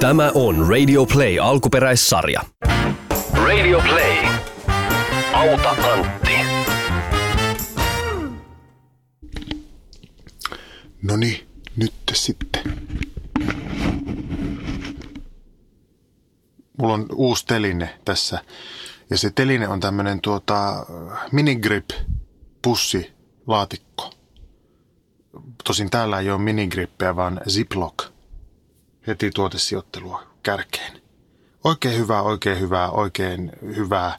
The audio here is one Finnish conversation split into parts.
Tämä on Radio Play alkuperäissarja. Radio Play. Auta Antti. No niin, nyt sitten. Mulla on uusi teline tässä. Ja se teline on tämmönen tuota minigrip pussi laatikko. Tosin täällä ei ole minigrippiä, vaan ziplock. Heti tuotesijoittelua kärkeen. Oikein hyvää, oikein hyvää, oikein hyvää.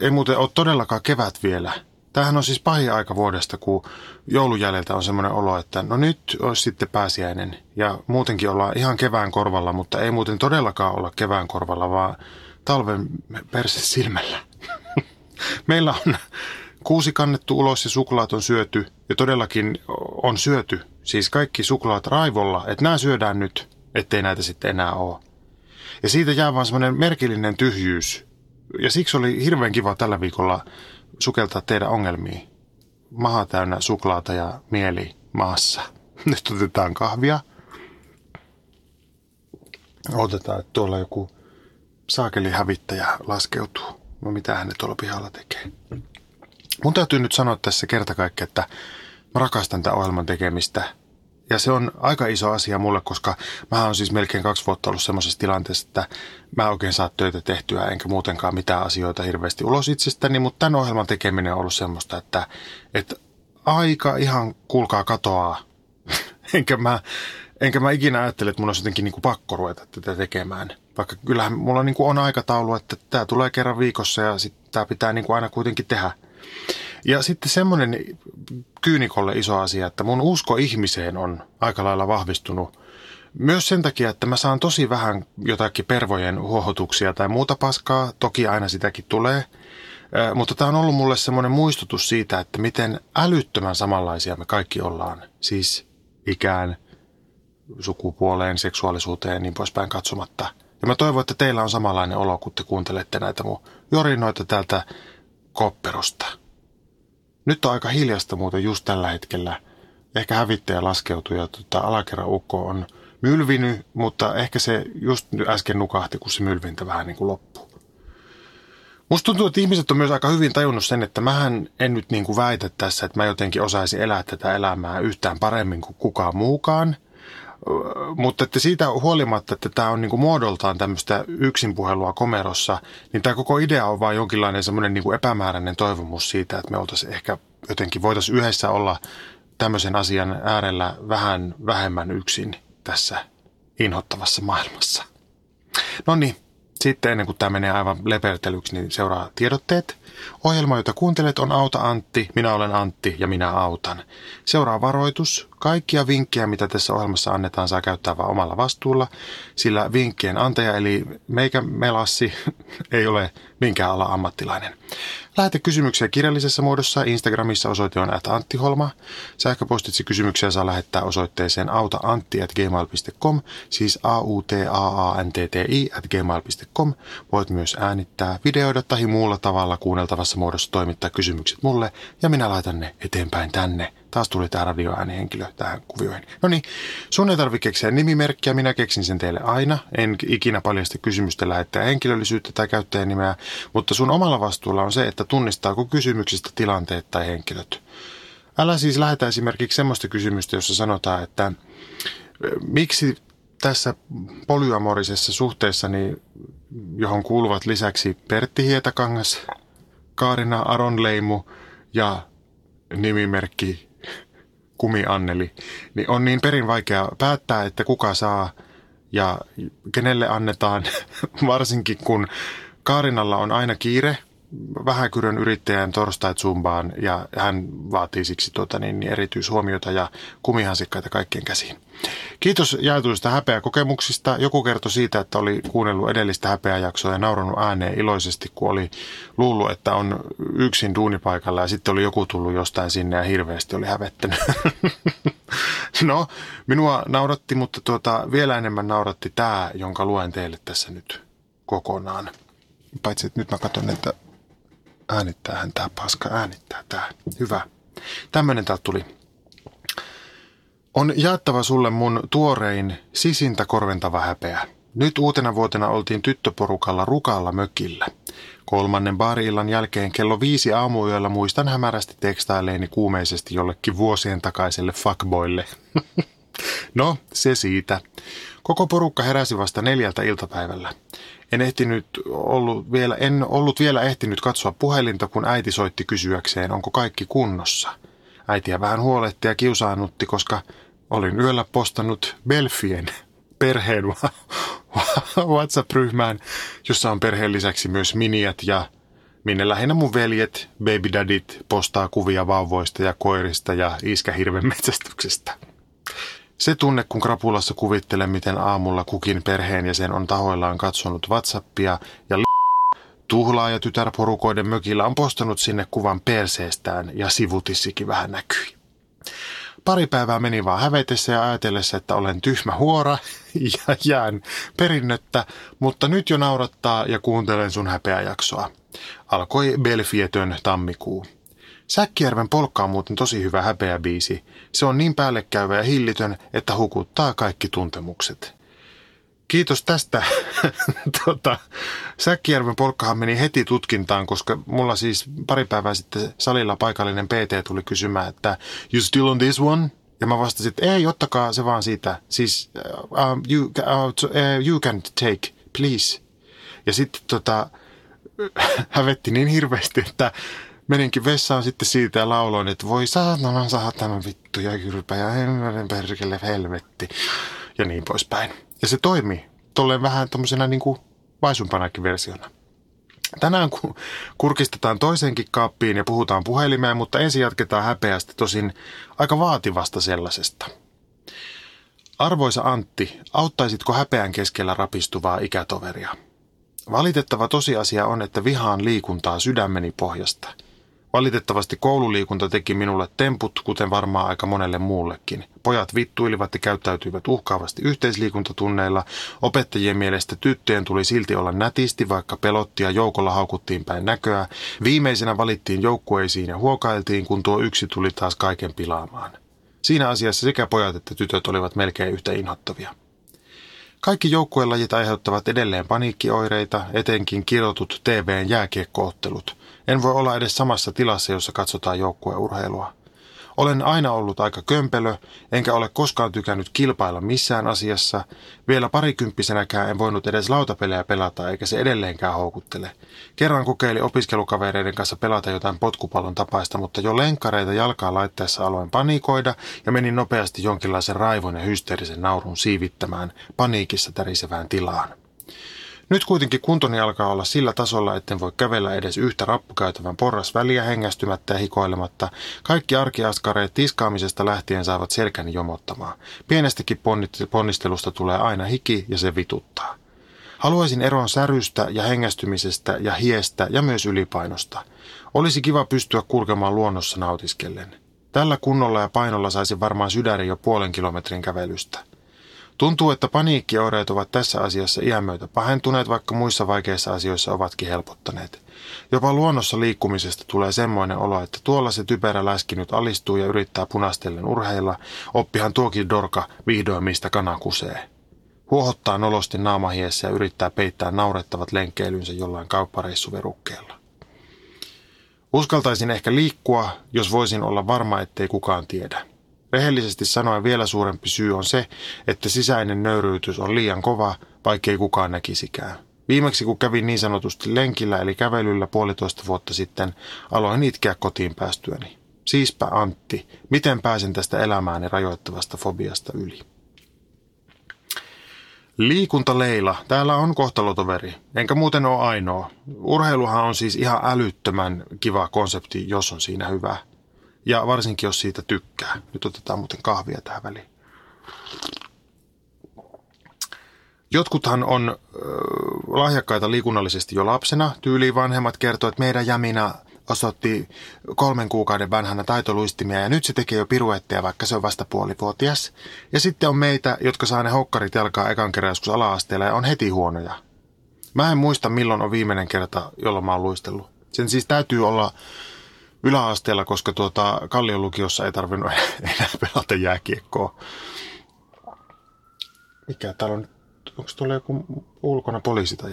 Ei muuten ole todellakaan kevät vielä. Tämähän on siis pahin aika vuodesta, kun joulujäljeltä on semmoinen olo, että no nyt olisi sitten pääsiäinen. Ja muutenkin ollaan ihan kevään korvalla, mutta ei muuten todellakaan olla kevään korvalla, vaan talven perse silmällä. Meillä on kuusi kannettu ulos ja suklaat on syöty. Ja todellakin on syöty. Siis kaikki suklaat raivolla, että nämä syödään nyt, ettei näitä sitten enää ole. Ja siitä jää vaan semmoinen merkillinen tyhjyys. Ja siksi oli hirveän kiva tällä viikolla sukeltaa teidän ongelmiin. Maha täynnä suklaata ja mieli maassa. Nyt otetaan kahvia. Otetaan, että tuolla joku saakeli hävittäjä laskeutuu. No mitä hän tuolla pihalla tekee. Mun täytyy nyt sanoa tässä kerta kaikkea, että mä rakastan tämän ohjelman tekemistä. Ja se on aika iso asia mulle, koska mä oon siis melkein kaksi vuotta ollut semmoisessa tilanteessa, että mä oikein saa töitä tehtyä, enkä muutenkaan mitään asioita hirveästi ulos itsestäni, mutta tämän ohjelman tekeminen on ollut semmoista, että, että aika ihan kuulkaa katoaa. enkä, mä, enkä mä ikinä ajattele, että mun olisi jotenkin niin kuin pakko ruveta tätä tekemään. Vaikka kyllähän mulla niin kuin on aikataulu, että tämä tulee kerran viikossa ja sitten tämä pitää niin kuin aina kuitenkin tehdä. Ja sitten semmoinen kyynikolle iso asia, että mun usko ihmiseen on aika lailla vahvistunut. Myös sen takia, että mä saan tosi vähän jotakin pervojen huohotuksia tai muuta paskaa. Toki aina sitäkin tulee. Mutta tämä on ollut mulle semmoinen muistutus siitä, että miten älyttömän samanlaisia me kaikki ollaan. Siis ikään, sukupuoleen, seksuaalisuuteen ja niin poispäin katsomatta. Ja mä toivon, että teillä on samanlainen olo, kun te kuuntelette näitä mun jorinoita täältä kopperosta. Nyt on aika hiljasta muuten just tällä hetkellä. Ehkä hävittäjä laskeutui ja tota, alakerran ukko on mylvinyt, mutta ehkä se just äsken nukahti, kun se mylvintä vähän niin kuin loppuu. Musta tuntuu, että ihmiset on myös aika hyvin tajunnut sen, että mähän en nyt niin kuin väitä tässä, että mä jotenkin osaisin elää tätä elämää yhtään paremmin kuin kukaan muukaan. Mutta että siitä huolimatta, että tämä on niin kuin muodoltaan tämmöistä yksinpuhelua komerossa, niin tämä koko idea on vain jonkinlainen semmoinen niin epämääräinen toivomus siitä, että me oltaisiin ehkä jotenkin voitaisiin yhdessä olla tämmöisen asian äärellä vähän vähemmän yksin tässä inhottavassa maailmassa. No niin, sitten ennen kuin tämä menee aivan lepertelyksi, niin seuraa tiedotteet. Ohjelma, jota kuuntelet, on Auta Antti, minä olen Antti ja minä autan. Seuraa varoitus. Kaikkia vinkkejä, mitä tässä ohjelmassa annetaan, saa käyttää vain omalla vastuulla, sillä vinkkien antaja eli meikä melassi ei ole minkään ala ammattilainen. Lähetä kysymyksiä kirjallisessa muodossa. Instagramissa osoite on at Antti Holma. Sähköpostitse kysymyksiä saa lähettää osoitteeseen autaantti.gmail.com, siis a u t a a n t t i at gmail.com. Voit myös äänittää, videoida tai muulla tavalla kuunneltavassa muodossa toimittaa kysymykset mulle ja minä laitan ne eteenpäin tänne. Taas tuli tämä radioäänihenkilö tähän kuvioihin. No niin, sun ei tarvitse keksiä nimimerkkiä, minä keksin sen teille aina. En ikinä paljasta kysymystä lähettää henkilöllisyyttä tai käyttäjän nimeä, mutta sun omalla vastuulla on se, että tunnistaako kysymyksistä tilanteet tai henkilöt. Älä siis lähetä esimerkiksi sellaista kysymystä, jossa sanotaan, että miksi tässä polyamorisessa suhteessa, niin, johon kuuluvat lisäksi Pertti Hietakangas, Kaarina Aronleimu ja nimimerkki Kumi Anneli, niin on niin perin vaikea päättää, että kuka saa ja kenelle annetaan, varsinkin kun Kaarinalla on aina kiire vähäkyrön yrittäjän torstait zumbaan ja hän vaatii siksi tuota, niin, niin erityishuomiota ja kumihansikkaita kaikkien käsiin. Kiitos jaetuista häpeäkokemuksista. Joku kertoi siitä, että oli kuunnellut edellistä häpeäjaksoa ja nauranut ääneen iloisesti, kun oli luullut, että on yksin duunipaikalla ja sitten oli joku tullut jostain sinne ja hirveästi oli hävettänyt. no, minua nauratti, mutta tuota, vielä enemmän nauratti tämä, jonka luen teille tässä nyt kokonaan. Paitsi, että nyt mä katson, että äänittäähän tämä paska, äänittää tämä. Hyvä. Tämmöinen täältä tuli. On jaettava sulle mun tuorein sisintä korventava häpeä. Nyt uutena vuotena oltiin tyttöporukalla Rukalla mökillä. Kolmannen baariillan jälkeen kello viisi aamuyöllä muistan hämärästi tekstaileeni kuumeisesti jollekin vuosien takaiselle fuckboille. no, se siitä. Koko porukka heräsi vasta neljältä iltapäivällä. En, ehtinyt ollut vielä, en ollut vielä ehtinyt katsoa puhelinta, kun äiti soitti kysyäkseen, onko kaikki kunnossa. Äitiä vähän huoletti ja kiusaannutti, koska olin yöllä postannut Belfien perheen WhatsApp-ryhmään, jossa on perheen lisäksi myös miniat ja minne lähinnä mun veljet, babydadit, postaa kuvia vauvoista ja koirista ja iskähirven metsästyksestä. Se tunne, kun krapulassa kuvittelen, miten aamulla kukin perheenjäsen on tahoillaan katsonut Whatsappia ja tuhlaaja tytärporukoiden mökillä on postannut sinne kuvan perseestään ja sivutissikin vähän näkyi. Pari päivää meni vaan hävetessä ja ajatellessa, että olen tyhmä huora ja jään perinnöttä, mutta nyt jo naurattaa ja kuuntelen sun häpeäjaksoa. Alkoi Belfietön tammikuu. Säkkijärven polkka on muuten tosi hyvä häpeäbiisi. Se on niin päällekkäyvä ja hillitön, että hukuttaa kaikki tuntemukset. Kiitos tästä. tota, Säkkijärven polkkahan meni heti tutkintaan, koska mulla siis pari päivää sitten salilla paikallinen PT tuli kysymään, että you still on this one? Ja mä vastasin, että ei, ottakaa se vaan siitä. Siis uh, you, uh, you can take, please. Ja sitten tota, hävetti niin hirveästi, että meninkin vessaan sitten siitä ja lauloin, että voi saatana saatana vittu ja kylpä ja hemmelen perkele helvetti ja niin poispäin. Ja se toimi tolleen vähän tommosena niin kuin vaisumpanakin versiona. Tänään kun kurkistetaan toisenkin kaappiin ja puhutaan puhelimeen, mutta ensin jatketaan häpeästä tosin aika vaativasta sellaisesta. Arvoisa Antti, auttaisitko häpeän keskellä rapistuvaa ikätoveria? Valitettava tosiasia on, että vihaan liikuntaa sydämeni pohjasta – Valitettavasti koululiikunta teki minulle temput, kuten varmaan aika monelle muullekin. Pojat vittuilivat ja käyttäytyivät uhkaavasti yhteisliikuntatunneilla. Opettajien mielestä tyttöjen tuli silti olla nätisti, vaikka pelotti ja joukolla haukuttiin päin näköä. Viimeisenä valittiin joukkueisiin ja huokailtiin, kun tuo yksi tuli taas kaiken pilaamaan. Siinä asiassa sekä pojat että tytöt olivat melkein yhtä inhottavia. Kaikki joukkuelajit aiheuttavat edelleen paniikkioireita, etenkin kirotut TVn jääkiekkoottelut – en voi olla edes samassa tilassa, jossa katsotaan joukkueurheilua. Olen aina ollut aika kömpelö, enkä ole koskaan tykännyt kilpailla missään asiassa. Vielä parikymppisenäkään en voinut edes lautapelejä pelata, eikä se edelleenkään houkuttele. Kerran kokeili opiskelukavereiden kanssa pelata jotain potkupallon tapaista, mutta jo lenkkareita jalkaa laitteessa aloin panikoida ja menin nopeasti jonkinlaisen raivon ja hysteerisen naurun siivittämään paniikissa tärisevään tilaan. Nyt kuitenkin kuntoni alkaa olla sillä tasolla, etten voi kävellä edes yhtä rappukäytävän porras väliä hengästymättä ja hikoilematta. Kaikki arkiaskareet tiskaamisesta lähtien saavat selkäni jomottamaan. Pienestäkin ponnistelusta tulee aina hiki ja se vituttaa. Haluaisin eroon särystä ja hengästymisestä ja hiestä ja myös ylipainosta. Olisi kiva pystyä kulkemaan luonnossa nautiskellen. Tällä kunnolla ja painolla saisi varmaan sydäri jo puolen kilometrin kävelystä. Tuntuu, että paniikkioireet ovat tässä asiassa iän myötä pahentuneet, vaikka muissa vaikeissa asioissa ovatkin helpottaneet. Jopa luonnossa liikkumisesta tulee semmoinen olo, että tuolla se typerä läski nyt alistuu ja yrittää punastellen urheilla, oppihan tuokin dorka vihdoin mistä kana kusee. Huohottaa nolosti naamahiessä ja yrittää peittää naurettavat lenkkeilynsä jollain kauppareissuverukkeella. Uskaltaisin ehkä liikkua, jos voisin olla varma, ettei kukaan tiedä. Rehellisesti sanoen vielä suurempi syy on se, että sisäinen nöyryytys on liian kova, vaikkei kukaan näkisikään. Viimeksi kun kävin niin sanotusti lenkillä eli kävelyllä puolitoista vuotta sitten, aloin itkeä kotiin päästyäni. Siispä Antti, miten pääsen tästä elämääni rajoittavasta fobiasta yli? Liikunta Leila, täällä on kohtalotoveri, enkä muuten ole ainoa. Urheiluhan on siis ihan älyttömän kiva konsepti, jos on siinä hyvä. Ja varsinkin, jos siitä tykkää. Nyt otetaan muuten kahvia tähän väliin. Jotkuthan on äh, lahjakkaita liikunnallisesti jo lapsena. Tyyliin vanhemmat kertoo, että meidän Jamina osoitti kolmen kuukauden vanhana taitoluistimia ja nyt se tekee jo piruetteja, vaikka se on vasta puolivuotias. Ja sitten on meitä, jotka saa ne hokkarit jalkaa ekan kerran joskus ala-asteella ja on heti huonoja. Mä en muista milloin on viimeinen kerta, jolloin mä oon luistellut. Sen siis täytyy olla yläasteella, koska tuota Kallion lukiossa ei tarvinnut enää pelata jääkiekkoa. Mikä täällä on? Onko tuolla joku ulkona poliisi tai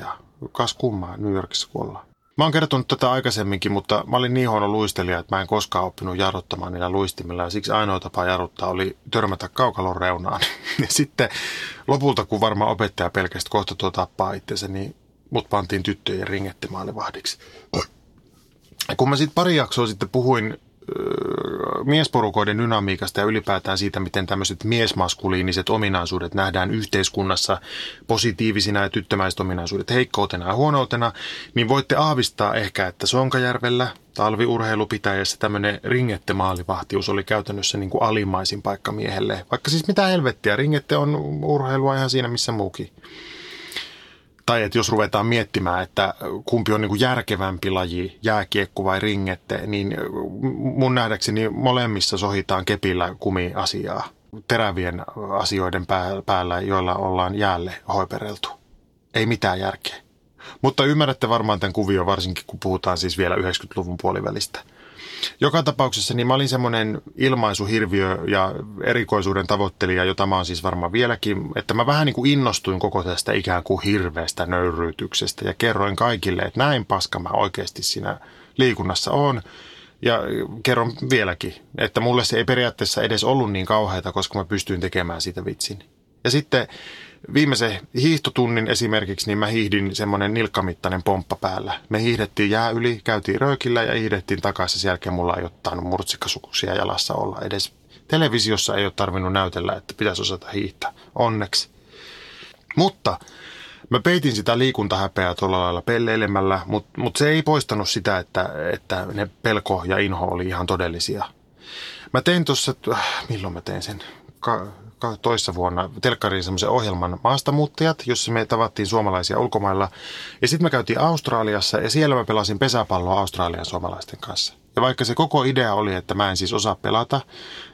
kas kummaa New Yorkissa kun ollaan? Mä oon kertonut tätä aikaisemminkin, mutta mä olin niin huono luistelija, että mä en koskaan oppinut jarruttamaan niillä luistimilla. Ja siksi ainoa tapa jarruttaa oli törmätä kaukalon reunaan. Ja sitten lopulta, kun varmaan opettaja pelkästään kohta tuo tappaa itsensä, niin mut pantiin tyttöjen ringettimaalivahdiksi. Kun mä sitten pari jaksoa sitten puhuin miesporukoiden dynamiikasta ja ylipäätään siitä, miten tämmöiset miesmaskuliiniset ominaisuudet nähdään yhteiskunnassa positiivisina ja tyttömäiset ominaisuudet heikkoutena ja huonoutena, niin voitte aavistaa ehkä, että Sonkajärvellä talviurheilupitäjässä tämmöinen ringettemaalivahtius oli käytännössä niin kuin alimaisin paikka miehelle. Vaikka siis mitä helvettiä, ringette on urheilua ihan siinä missä muukin tai että jos ruvetaan miettimään, että kumpi on niin kuin järkevämpi laji, jääkiekko vai ringette, niin mun nähdäkseni molemmissa sohitaan kepillä kumiasiaa terävien asioiden päällä, joilla ollaan jäälle hoipereltu. Ei mitään järkeä. Mutta ymmärrätte varmaan tämän kuvion, varsinkin kun puhutaan siis vielä 90-luvun puolivälistä – joka tapauksessa niin mä olin semmoinen ilmaisuhirviö ja erikoisuuden tavoittelija, jota mä oon siis varmaan vieläkin, että mä vähän niin kuin innostuin koko tästä ikään kuin hirveästä nöyryytyksestä ja kerroin kaikille, että näin paska mä oikeasti siinä liikunnassa on. Ja kerron vieläkin, että mulle se ei periaatteessa edes ollut niin kauheata, koska mä pystyin tekemään siitä vitsin. Ja sitten viimeisen hiihtotunnin esimerkiksi, niin mä hiihdin semmoinen nilkkamittainen pomppa päällä. Me hiihdettiin jää yli, käytiin röykillä ja hiihdettiin takaisin. Sen jälkeen mulla ei ottanut murtsikasuksia jalassa olla edes. Televisiossa ei ole tarvinnut näytellä, että pitäisi osata hiihtää. Onneksi. Mutta mä peitin sitä liikuntahäpeää tuolla lailla pelleilemällä, mutta mut se ei poistanut sitä, että, että ne pelko ja inho oli ihan todellisia. Mä tein tuossa, milloin mä tein sen? Toissa vuonna telkkariin semmoisen ohjelman Maastamuuttajat, jossa me tavattiin suomalaisia ulkomailla. Ja sitten me käytiin Australiassa ja siellä mä pelasin pesäpalloa Australian suomalaisten kanssa. Ja vaikka se koko idea oli, että mä en siis osaa pelata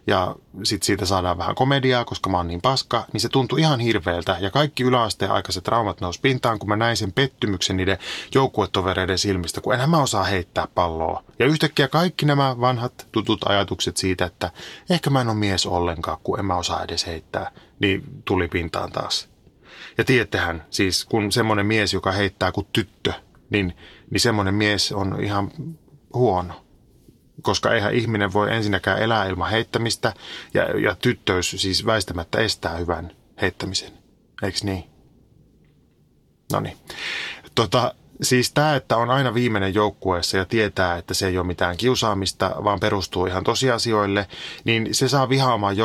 ja sitten siitä saadaan vähän komediaa, koska mä oon niin paska, niin se tuntui ihan hirveältä. Ja kaikki yläasteen aikaiset traumat nousi pintaan, kun mä näin sen pettymyksen niiden joukkuetovereiden silmistä, kun enhän mä osaa heittää palloa. Ja yhtäkkiä kaikki nämä vanhat tutut ajatukset siitä, että ehkä mä en ole mies ollenkaan, kun en mä osaa edes heittää, niin tuli pintaan taas. Ja tiedättehän, siis kun semmoinen mies, joka heittää kuin tyttö, niin, niin semmoinen mies on ihan huono koska eihän ihminen voi ensinnäkään elää ilman heittämistä ja, ja tyttöys siis väistämättä estää hyvän heittämisen. Eikö niin? No niin. Tota, siis tämä, että on aina viimeinen joukkueessa ja tietää, että se ei ole mitään kiusaamista, vaan perustuu ihan tosiasioille, niin se saa vihaamaan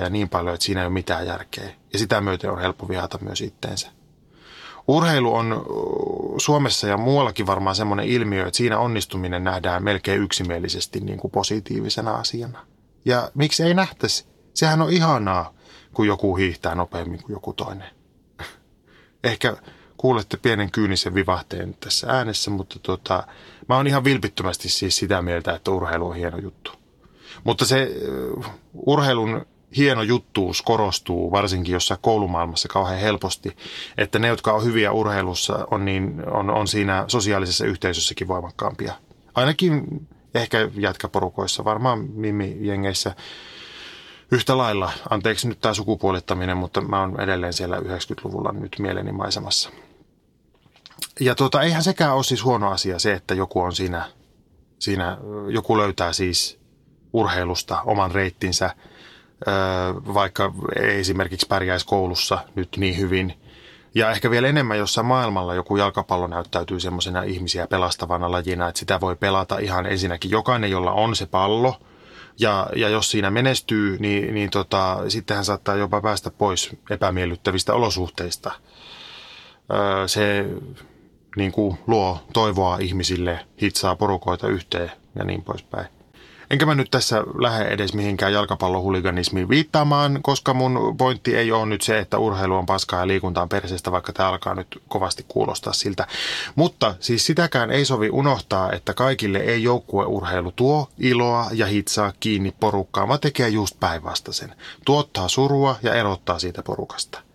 ja niin paljon, että siinä ei ole mitään järkeä. Ja sitä myöten on helppo vihata myös itteensä. Urheilu on Suomessa ja muuallakin varmaan semmoinen ilmiö, että siinä onnistuminen nähdään melkein yksimielisesti niin kuin positiivisena asiana. Ja miksi ei nähtäisi? Sehän on ihanaa, kun joku hiihtää nopeammin kuin joku toinen. Ehkä kuulette pienen kyynisen vivahteen tässä äänessä, mutta tota, mä oon ihan vilpittömästi siis sitä mieltä, että urheilu on hieno juttu. Mutta se uh, urheilun hieno juttuus korostuu, varsinkin jossain koulumaailmassa kauhean helposti, että ne, jotka on hyviä urheilussa, on, niin, on, on siinä sosiaalisessa yhteisössäkin voimakkaampia. Ainakin ehkä jätkäporukoissa, varmaan mimi-jengeissä yhtä lailla. Anteeksi nyt tämä sukupuolittaminen, mutta mä oon edelleen siellä 90-luvulla nyt mieleni maisemassa. Ja tuota, eihän sekään ole siis huono asia se, että joku on siinä, siinä joku löytää siis urheilusta oman reittinsä – vaikka ei esimerkiksi pärjäisi koulussa nyt niin hyvin. Ja ehkä vielä enemmän jossain maailmalla joku jalkapallo näyttäytyy semmoisena ihmisiä pelastavana lajina, että sitä voi pelata ihan ensinnäkin jokainen, jolla on se pallo. Ja, ja jos siinä menestyy, niin, niin tota, sittenhän saattaa jopa päästä pois epämiellyttävistä olosuhteista. se niin kuin luo toivoa ihmisille, hitsaa porukoita yhteen ja niin poispäin. Enkä mä nyt tässä lähde edes mihinkään jalkapallohuliganismiin viittaamaan, koska mun pointti ei ole nyt se, että urheilu on paskaa ja liikunta on perseestä, vaikka tämä alkaa nyt kovasti kuulostaa siltä. Mutta siis sitäkään ei sovi unohtaa, että kaikille ei joukkueurheilu tuo iloa ja hitsaa kiinni porukkaan, vaan tekee just päinvastaisen. Tuottaa surua ja erottaa siitä porukasta.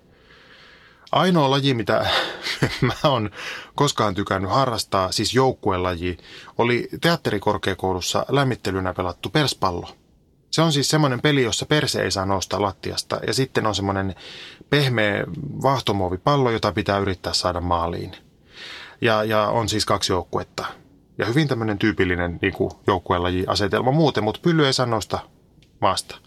Ainoa laji, mitä mä oon koskaan tykännyt harrastaa, siis joukkuelaji, oli teatterikorkeakoulussa lämmittelynä pelattu perspallo. Se on siis semmoinen peli, jossa perse ei saa nousta lattiasta ja sitten on semmoinen pehmeä vahtomuovipallo, jota pitää yrittää saada maaliin. Ja, ja on siis kaksi joukkuetta. Ja hyvin tämmöinen tyypillinen niin joukkuelaji-asetelma muuten, mutta pylly ei saa nousta maasta.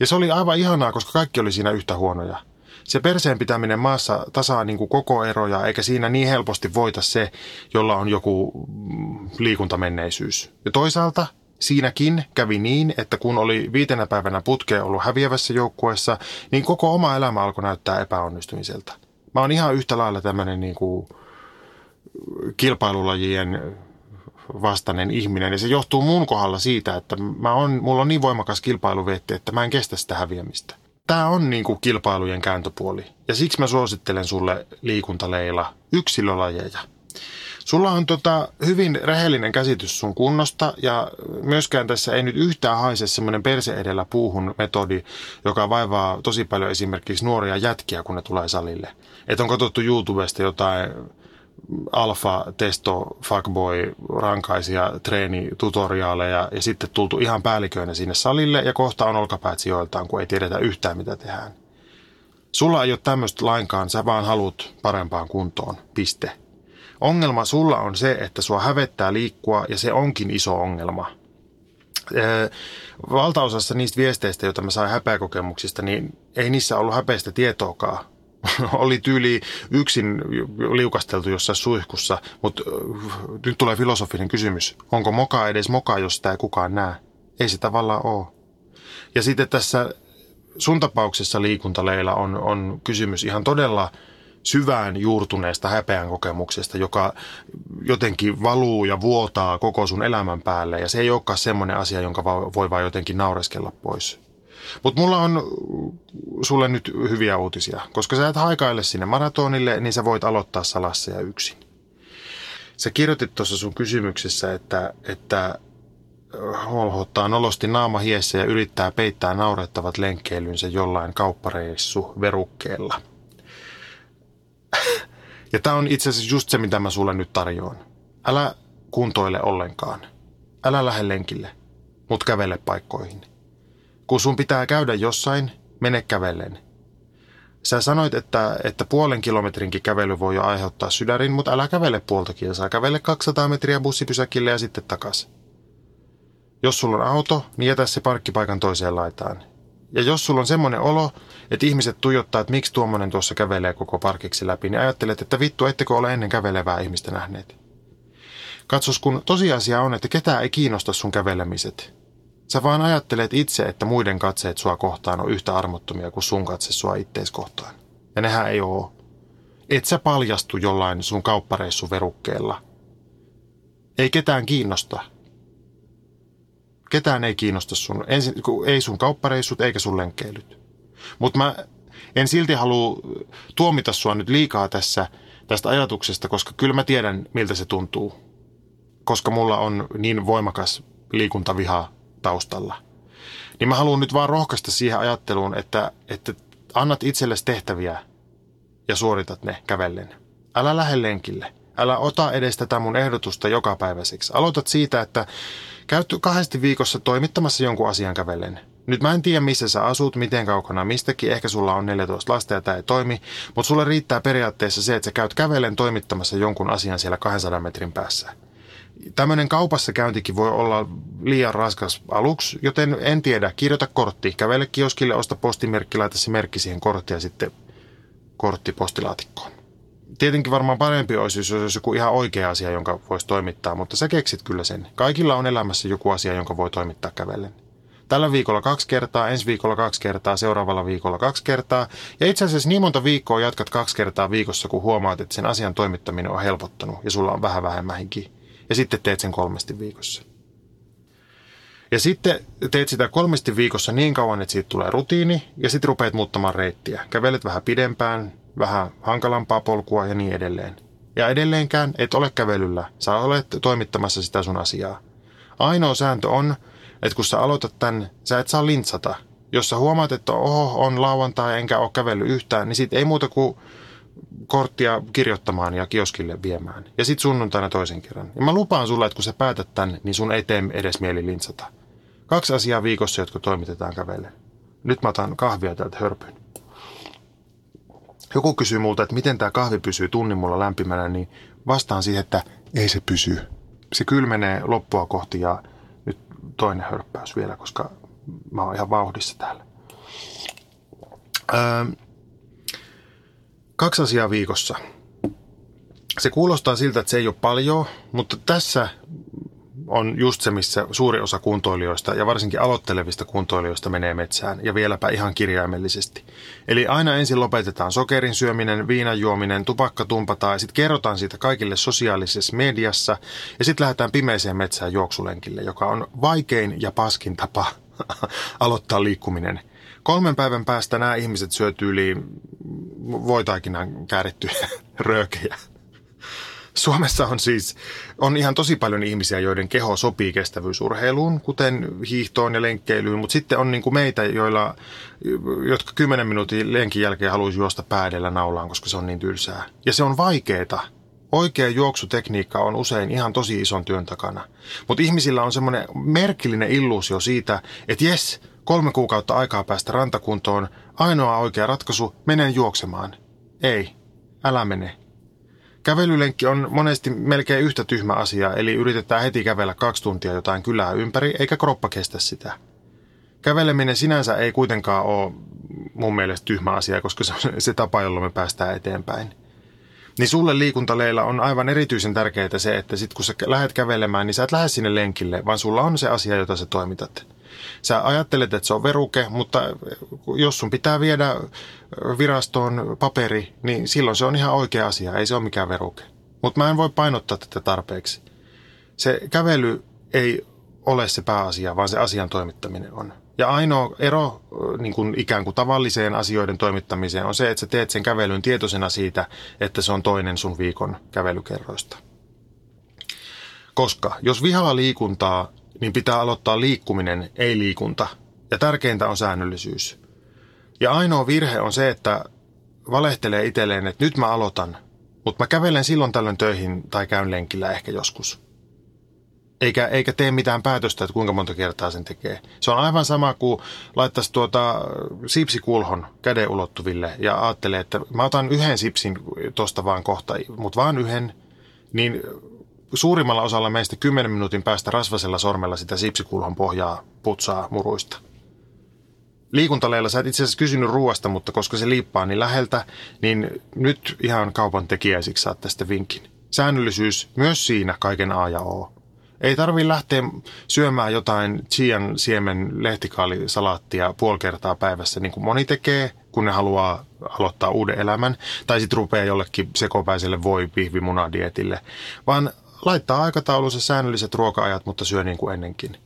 Ja se oli aivan ihanaa, koska kaikki oli siinä yhtä huonoja. Se perseen pitäminen maassa tasaa niin kuin koko eroja, eikä siinä niin helposti voita se, jolla on joku mm, liikuntamenneisyys. Ja toisaalta siinäkin kävi niin, että kun oli viitenä päivänä putkeen ollut häviävässä joukkueessa, niin koko oma elämä alkoi näyttää epäonnistumiselta. Mä oon ihan yhtä lailla tämmöinen niin kuin kilpailulajien vastainen ihminen. Ja se johtuu mun kohdalla siitä, että mä on, mulla on niin voimakas kilpailuvetti, että mä en kestä sitä häviämistä. Tämä on niin kuin kilpailujen kääntöpuoli. Ja siksi mä suosittelen sulle liikuntaleilla yksilölajeja. Sulla on tota hyvin rehellinen käsitys sun kunnosta ja myöskään tässä ei nyt yhtään haise semmoinen perse edellä puuhun metodi, joka vaivaa tosi paljon esimerkiksi nuoria jätkiä, kun ne tulee salille. Että on katsottu YouTubesta jotain alfa, testo, fuckboy, rankaisia treenitutoriaaleja ja sitten tultu ihan päälliköinen sinne salille ja kohta on olkapäät sijoiltaan, kun ei tiedetä yhtään mitä tehdään. Sulla ei ole tämmöistä lainkaan, sä vaan haluat parempaan kuntoon, piste. Ongelma sulla on se, että sua hävettää liikkua ja se onkin iso ongelma. Valtaosassa niistä viesteistä, joita mä sain häpeäkokemuksista, niin ei niissä ollut häpeistä tietoakaan oli tyyli yksin liukasteltu jossain suihkussa, mutta nyt tulee filosofinen kysymys. Onko moka edes moka, jos sitä ei kukaan näe? Ei se tavallaan ole. Ja sitten tässä sun tapauksessa liikuntaleilla on, on kysymys ihan todella syvään juurtuneesta häpeän kokemuksesta, joka jotenkin valuu ja vuotaa koko sun elämän päälle. Ja se ei olekaan semmoinen asia, jonka voi vaan jotenkin naureskella pois. Mutta mulla on sulle nyt hyviä uutisia. Koska sä et haikaile sinne maratonille, niin sä voit aloittaa salassa ja yksin. Sä kirjoitit tuossa sun kysymyksessä, että, että holhottaa nolosti naama hiessä ja yrittää peittää naurettavat lenkkeilynsä jollain kauppareissu verukkeella. Ja tämä on itse asiassa just se, mitä mä sulle nyt tarjoan. Älä kuntoile ollenkaan. Älä lähde lenkille, mut kävele paikkoihin. Kun sun pitää käydä jossain, mene kävellen. Sä sanoit, että, että puolen kilometrinkin kävely voi jo aiheuttaa sydärin, mutta älä kävele puolta kilsaa. Kävele 200 metriä bussipysäkille ja sitten takas. Jos sulla on auto, niin jätä se parkkipaikan toiseen laitaan. Ja jos sulla on semmoinen olo, että ihmiset tuijottaa, että miksi tuommoinen tuossa kävelee koko parkiksi läpi, niin ajattelet, että vittu, ettekö ole ennen kävelevää ihmistä nähneet. Katsos, kun tosiasia on, että ketään ei kiinnosta sun kävelemiset. Sä vaan ajattelet itse, että muiden katseet sua kohtaan on yhtä armottomia kuin sun katse sua ittees kohtaan. Ja nehän ei oo. Et sä paljastu jollain sun kauppareissu verukkeella. Ei ketään kiinnosta. Ketään ei kiinnosta sun, ensin, ei sun kauppareissut eikä sun lenkkeilyt. Mutta mä en silti halua tuomita sua nyt liikaa tässä tästä ajatuksesta, koska kyllä mä tiedän, miltä se tuntuu. Koska mulla on niin voimakas liikuntaviha taustalla. Niin mä haluan nyt vaan rohkaista siihen ajatteluun, että, että annat itsellesi tehtäviä ja suoritat ne kävellen. Älä lähde lenkille. Älä ota edes tätä mun ehdotusta jokapäiväiseksi. Aloitat siitä, että käyt kahdesti viikossa toimittamassa jonkun asian kävellen. Nyt mä en tiedä, missä sä asut, miten kaukana mistäkin. Ehkä sulla on 14 lasta ja tämä ei toimi. Mutta sulle riittää periaatteessa se, että sä käyt kävellen toimittamassa jonkun asian siellä 200 metrin päässä tämmöinen kaupassa käyntikin voi olla liian raskas aluksi, joten en tiedä. Kirjoita kortti, kävele kioskille, osta postimerkki, laita se merkki siihen korttiin ja sitten kortti postilaatikkoon. Tietenkin varmaan parempi olisi, jos olisi joku ihan oikea asia, jonka voisi toimittaa, mutta sä keksit kyllä sen. Kaikilla on elämässä joku asia, jonka voi toimittaa kävellen. Tällä viikolla kaksi kertaa, ensi viikolla kaksi kertaa, seuraavalla viikolla kaksi kertaa. Ja itse asiassa niin monta viikkoa jatkat kaksi kertaa viikossa, kun huomaat, että sen asian toimittaminen on helpottanut ja sulla on vähän vähemmän ja sitten teet sen kolmesti viikossa. Ja sitten teet sitä kolmesti viikossa niin kauan, että siitä tulee rutiini ja sitten rupeat muuttamaan reittiä. Kävelet vähän pidempään, vähän hankalampaa polkua ja niin edelleen. Ja edelleenkään et ole kävelyllä, sä olet toimittamassa sitä sun asiaa. Ainoa sääntö on, että kun sä aloitat tän, sä et saa lintsata. Jos sä huomaat, että oho, on lauantai enkä ole kävellyt yhtään, niin sit ei muuta kuin korttia kirjoittamaan ja kioskille viemään. Ja sitten sunnuntaina toisen kerran. Ja mä lupaan sulle, että kun sä päätät tän, niin sun ei tee edes mieli lintsata. Kaksi asiaa viikossa, jotka toimitetaan kävelle. Nyt mä otan kahvia täältä hörpyn. Joku kysyy multa, että miten tämä kahvi pysyy tunnin mulla lämpimänä, niin vastaan siihen, että ei se pysy. Se kylmenee loppua kohti ja nyt toinen hörppäys vielä, koska mä oon ihan vauhdissa täällä. Öö, kaksi asiaa viikossa. Se kuulostaa siltä, että se ei ole paljon, mutta tässä on just se, missä suuri osa kuntoilijoista ja varsinkin aloittelevista kuntoilijoista menee metsään ja vieläpä ihan kirjaimellisesti. Eli aina ensin lopetetaan sokerin syöminen, viinan juominen, tupakka tumpataan ja sitten kerrotaan siitä kaikille sosiaalisessa mediassa ja sitten lähdetään pimeiseen metsään juoksulenkille, joka on vaikein ja paskin tapa aloittaa liikkuminen. Kolmen päivän päästä nämä ihmiset syö tyyliin voitaikinan käärittyjä röökejä. Suomessa on siis on ihan tosi paljon ihmisiä, joiden keho sopii kestävyysurheiluun, kuten hiihtoon ja lenkkeilyyn, mutta sitten on niin kuin meitä, joilla, jotka 10 minuutin lenkin jälkeen haluaisi juosta päädellä naulaan, koska se on niin tylsää. Ja se on vaikeeta. Oikea juoksutekniikka on usein ihan tosi ison työn takana. Mutta ihmisillä on semmoinen merkillinen illuusio siitä, että jes, kolme kuukautta aikaa päästä rantakuntoon, ainoa oikea ratkaisu, menen juoksemaan. Ei, älä mene. Kävelylenkki on monesti melkein yhtä tyhmä asia, eli yritetään heti kävellä kaksi tuntia jotain kylää ympäri, eikä kroppa kestä sitä. Käveleminen sinänsä ei kuitenkaan ole mun mielestä tyhmä asia, koska se on se tapa, jolla me päästään eteenpäin. Niin sulle liikuntaleilla on aivan erityisen tärkeää se, että sit kun sä lähdet kävelemään, niin sä et lähde sinne lenkille, vaan sulla on se asia, jota sä toimitat. Sä ajattelet, että se on veruke, mutta jos sun pitää viedä virastoon paperi, niin silloin se on ihan oikea asia, ei se ole mikään veruke. Mutta mä en voi painottaa tätä tarpeeksi. Se kävely ei ole se pääasia, vaan se asian toimittaminen on. Ja ainoa ero niin kuin ikään kuin tavalliseen asioiden toimittamiseen on se, että sä teet sen kävelyn tietoisena siitä, että se on toinen sun viikon kävelykerroista. Koska jos vihaa liikuntaa, niin pitää aloittaa liikkuminen, ei liikunta. Ja tärkeintä on säännöllisyys. Ja ainoa virhe on se, että valehtelee itselleen, että nyt mä aloitan, mutta mä kävelen silloin tällöin töihin tai käyn lenkillä ehkä joskus. Eikä, eikä tee mitään päätöstä, että kuinka monta kertaa sen tekee. Se on aivan sama kuin laittaisi tuota sipsikulhon käden ulottuville ja ajattelee, että mä otan yhden sipsin tuosta vaan kohta, mutta vaan yhden, niin suurimmalla osalla meistä 10 minuutin päästä rasvasella sormella sitä sipsikulhon pohjaa putsaa muruista. Liikuntaleilla sä et itse asiassa kysynyt ruoasta, mutta koska se liippaa niin läheltä, niin nyt ihan kaupan tekijäisiksi saat tästä vinkin. Säännöllisyys myös siinä kaiken A ja O. Ei tarvi lähteä syömään jotain chian siemen lehtikaalisalaattia puoli kertaa päivässä, niin kuin moni tekee, kun ne haluaa aloittaa uuden elämän, tai sitten rupeaa jollekin sekopäiselle voi pihvimunadietille, vaan laittaa aikataulussa säännölliset ruoka-ajat, mutta syö niin kuin ennenkin.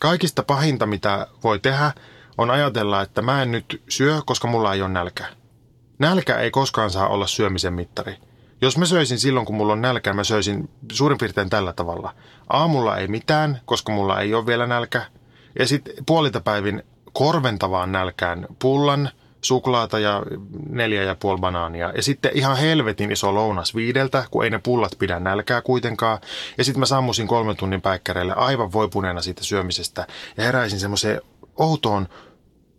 Kaikista pahinta, mitä voi tehdä, on ajatella, että mä en nyt syö, koska mulla ei ole nälkä. Nälkä ei koskaan saa olla syömisen mittari. Jos mä söisin silloin, kun mulla on nälkä, mä söisin suurin piirtein tällä tavalla. Aamulla ei mitään, koska mulla ei ole vielä nälkä. Ja sitten puolilta päivin korventavaan nälkään pullan – suklaata ja neljä ja puoli banaania. Ja sitten ihan helvetin iso lounas viideltä, kun ei ne pullat pidä nälkää kuitenkaan. Ja sitten mä sammusin kolmen tunnin päikkäreille aivan voipuneena siitä syömisestä ja heräisin semmoiseen outoon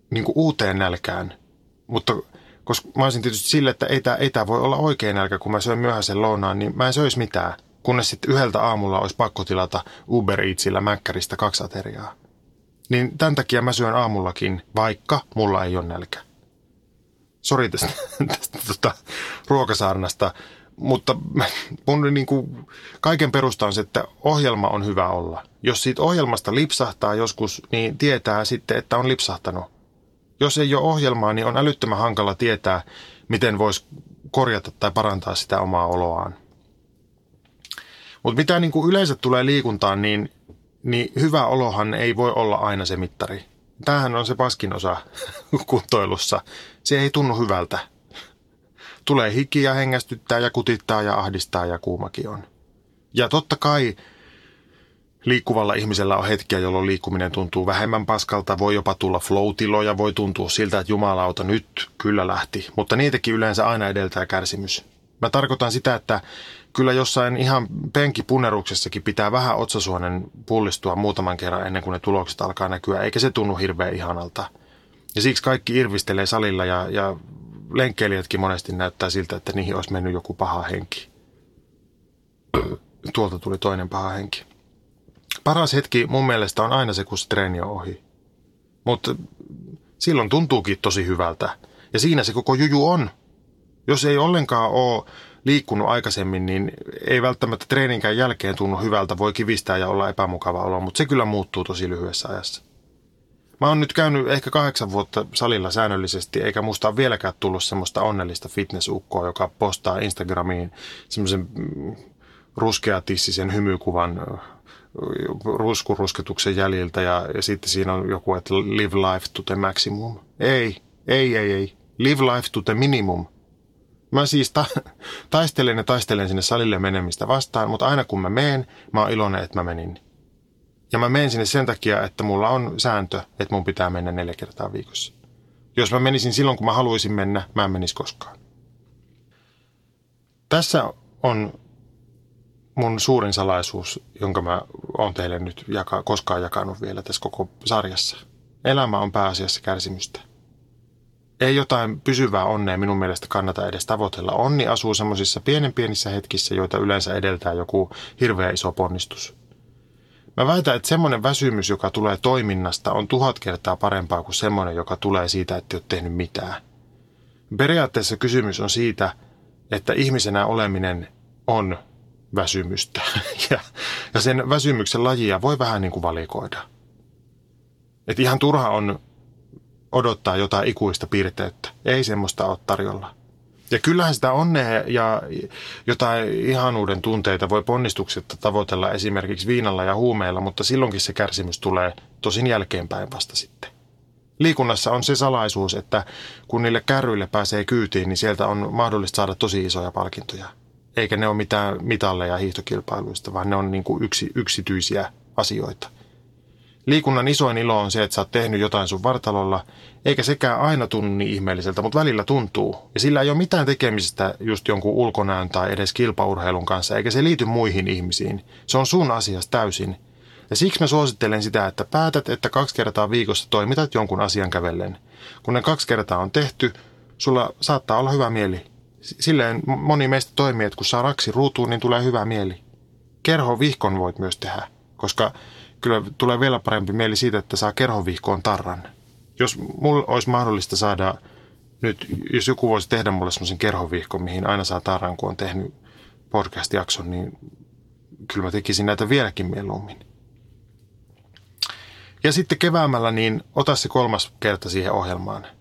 niin uuteen nälkään. Mutta koska mä olisin tietysti sille, että ei tämä, ei tämä voi olla oikein nälkä, kun mä syön myöhäisen lounaan, niin mä en söisi mitään. Kunnes sitten yhdeltä aamulla olisi pakko tilata Uber Eatsillä Mäkkäristä kaksi ateriaa. Niin tämän takia mä syön aamullakin, vaikka mulla ei ole nälkä. Sori tästä, tästä tota, ruokasaarnasta, mutta mun niin kuin, kaiken perusta on se, että ohjelma on hyvä olla. Jos siitä ohjelmasta lipsahtaa joskus, niin tietää sitten, että on lipsahtanut. Jos ei ole ohjelmaa, niin on älyttömän hankala tietää, miten voisi korjata tai parantaa sitä omaa oloaan. Mutta mitä niin kuin yleensä tulee liikuntaan, niin, niin hyvä olohan ei voi olla aina se mittari. Tämähän on se paskin osa kuntoilussa. Se ei tunnu hyvältä. Tulee hikiä, hengästyttää ja kutittaa ja ahdistaa ja kuumakin on. Ja totta kai Liikkuvalla ihmisellä on hetkiä, jolloin liikkuminen tuntuu vähemmän paskalta, voi jopa tulla flow voi tuntua siltä, että jumalauta nyt kyllä lähti, mutta niitäkin yleensä aina edeltää kärsimys. Mä tarkoitan sitä, että kyllä jossain ihan penkipunneruksessakin pitää vähän otsasuonen pullistua muutaman kerran ennen kuin ne tulokset alkaa näkyä, eikä se tunnu hirveän ihanalta. Ja siksi kaikki irvistelee salilla ja, ja lenkkeilijätkin monesti näyttää siltä, että niihin olisi mennyt joku paha henki. Tuolta tuli toinen paha henki. Paras hetki mun mielestä on aina se, kun se treeni on ohi. Mutta silloin tuntuukin tosi hyvältä. Ja siinä se koko juju on. Jos ei ollenkaan ole liikkunut aikaisemmin, niin ei välttämättä treeninkään jälkeen tunnu hyvältä. Voi kivistää ja olla epämukava olo, mutta se kyllä muuttuu tosi lyhyessä ajassa. Mä oon nyt käynyt ehkä kahdeksan vuotta salilla säännöllisesti, eikä musta ole vieläkään tullut semmoista onnellista fitnessukkoa, joka postaa Instagramiin semmoisen mm, ruskeatissisen hymykuvan ruskurusketuksen jäljiltä ja, ja sitten siinä on joku, että live life to the maximum. Ei, ei, ei, ei. Live life to the minimum. Mä siis ta- taistelen ja taistelen sinne salille menemistä vastaan, mutta aina kun mä meen, mä oon iloinen, että mä menin. Ja mä menen sinne sen takia, että mulla on sääntö, että mun pitää mennä neljä kertaa viikossa. Jos mä menisin silloin, kun mä haluaisin mennä, mä en menisi koskaan. Tässä on mun suurin salaisuus, jonka mä oon teille nyt jaka, koskaan jakanut vielä tässä koko sarjassa. Elämä on pääasiassa kärsimystä. Ei jotain pysyvää onnea minun mielestä kannata edes tavoitella. Onni asuu semmoisissa pienen pienissä hetkissä, joita yleensä edeltää joku hirveä iso ponnistus. Mä väitän, että semmoinen väsymys, joka tulee toiminnasta, on tuhat kertaa parempaa kuin semmoinen, joka tulee siitä, että ei ole tehnyt mitään. Periaatteessa kysymys on siitä, että ihmisenä oleminen on väsymystä. Ja, ja sen väsymyksen lajia voi vähän niin kuin valikoida. Et ihan turha on odottaa jotain ikuista piirteyttä. Ei semmoista ole tarjolla. Ja kyllähän sitä onnea ja jotain ihanuuden tunteita voi ponnistuksetta tavoitella esimerkiksi viinalla ja huumeilla, mutta silloinkin se kärsimys tulee tosin jälkeenpäin vasta sitten. Liikunnassa on se salaisuus, että kun niille kärryille pääsee kyytiin, niin sieltä on mahdollista saada tosi isoja palkintoja – eikä ne ole mitään mitalleja hiihtokilpailuista, vaan ne on niin kuin yksi, yksityisiä asioita. Liikunnan isoin ilo on se, että sä oot tehnyt jotain sun vartalolla, eikä sekään aina tunnu niin ihmeelliseltä, mutta välillä tuntuu. Ja sillä ei ole mitään tekemistä just jonkun ulkonäön tai edes kilpaurheilun kanssa, eikä se liity muihin ihmisiin. Se on sun asias täysin. Ja siksi mä suosittelen sitä, että päätät, että kaksi kertaa viikossa toimitat jonkun asian kävellen. Kun ne kaksi kertaa on tehty, sulla saattaa olla hyvä mieli silleen moni meistä toimii, että kun saa raksi ruutuun, niin tulee hyvä mieli. Kerhovihkon voit myös tehdä, koska kyllä tulee vielä parempi mieli siitä, että saa kerhovihkoon tarran. Jos mulla olisi mahdollista saada nyt, jos joku voisi tehdä mulle semmoisen kerhovihkon, mihin aina saa tarran, kun on tehnyt podcast-jakson, niin kyllä mä tekisin näitä vieläkin mieluummin. Ja sitten keväämällä, niin ota se kolmas kerta siihen ohjelmaan –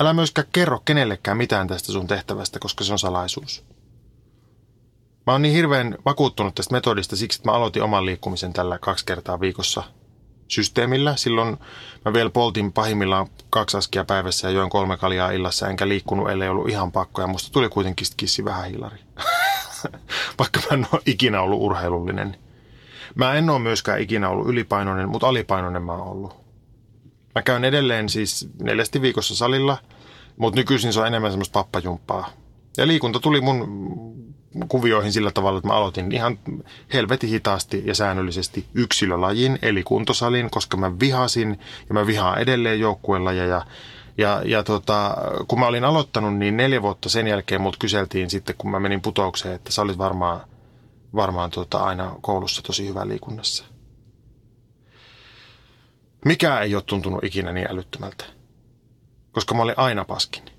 Älä myöskään kerro kenellekään mitään tästä sun tehtävästä, koska se on salaisuus. Mä oon niin hirveän vakuuttunut tästä metodista siksi, että mä aloitin oman liikkumisen tällä kaksi kertaa viikossa systeemillä. Silloin mä vielä poltin pahimmillaan kaksi askia päivässä ja join kolme kaljaa illassa, enkä liikkunut, ellei ollut ihan pakko. Ja musta tuli kuitenkin kissi vähän hilari. Vaikka mä en ole ikinä ollut urheilullinen. Mä en ole myöskään ikinä ollut ylipainoinen, mutta alipainoinen mä oon ollut. Mä käyn edelleen siis neljästi viikossa salilla, mutta nykyisin se on enemmän semmoista pappajumppaa. Ja liikunta tuli mun kuvioihin sillä tavalla, että mä aloitin ihan helvetin hitaasti ja säännöllisesti yksilölajin, eli kuntosalin, koska mä vihasin ja mä vihaan edelleen joukkuelajeja. Ja, ja, ja tota, kun mä olin aloittanut, niin neljä vuotta sen jälkeen mut kyseltiin sitten, kun mä menin putoukseen, että sä olit varmaan, varmaan tota, aina koulussa tosi hyvä liikunnassa. Mikä ei ole tuntunut ikinä niin älyttömältä, koska mä olin aina paskin.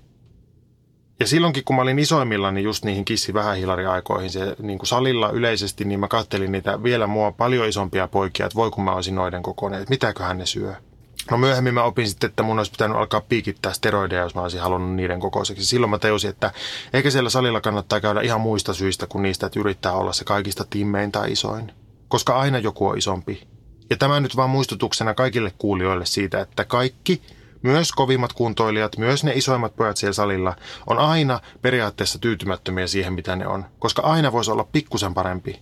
Ja silloinkin, kun mä olin isoimmilla, niin just niihin kissi aikoihin, se niin kuin salilla yleisesti, niin mä kattelin niitä vielä mua paljon isompia poikia, että voi kun mä olisin noiden kokoinen, että mitäköhän ne syö. No myöhemmin mä opin sitten, että mun olisi pitänyt alkaa piikittää steroideja, jos mä olisin halunnut niiden kokoiseksi. Silloin mä tajusin, että eikä siellä salilla kannattaa käydä ihan muista syistä kuin niistä, että yrittää olla se kaikista timmein tai isoin. Koska aina joku on isompi ja tämä nyt vaan muistutuksena kaikille kuulijoille siitä, että kaikki, myös kovimmat kuntoilijat, myös ne isoimmat pojat siellä salilla, on aina periaatteessa tyytymättömiä siihen, mitä ne on. Koska aina voisi olla pikkusen parempi.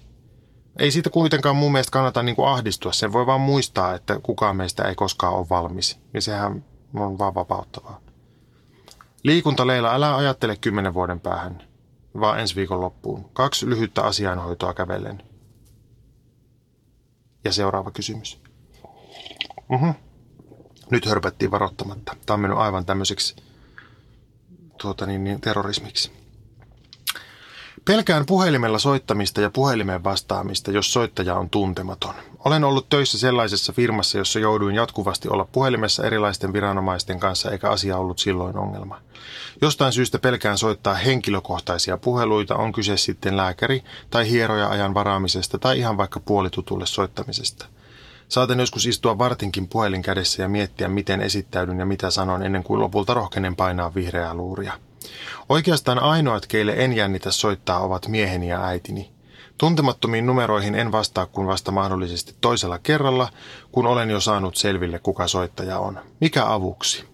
Ei siitä kuitenkaan mun mielestä kannata niin kuin ahdistua. Sen voi vaan muistaa, että kukaan meistä ei koskaan ole valmis. Ja sehän on vaan vapauttavaa. Liikunta Leila, älä ajattele kymmenen vuoden päähän, vaan ensi viikon loppuun. Kaksi lyhyttä asianhoitoa kävellen. Ja seuraava kysymys. Mm-hmm. Nyt hörpättiin varoittamatta. Tämä on mennyt aivan tämmöiseksi tuota niin, niin, terrorismiksi. Pelkään puhelimella soittamista ja puhelimeen vastaamista, jos soittaja on tuntematon. Olen ollut töissä sellaisessa firmassa, jossa jouduin jatkuvasti olla puhelimessa erilaisten viranomaisten kanssa, eikä asia ollut silloin ongelma. Jostain syystä pelkään soittaa henkilökohtaisia puheluita, on kyse sitten lääkäri tai hieroja ajan varaamisesta tai ihan vaikka puolitutulle soittamisesta. Saatan joskus istua vartinkin puhelin kädessä ja miettiä, miten esittäydyn ja mitä sanon ennen kuin lopulta rohkenen painaa vihreää luuria. Oikeastaan ainoat, keille en jännitä soittaa, ovat mieheni ja äitini. Tuntemattomiin numeroihin en vastaa kuin vasta mahdollisesti toisella kerralla, kun olen jo saanut selville, kuka soittaja on. Mikä avuksi?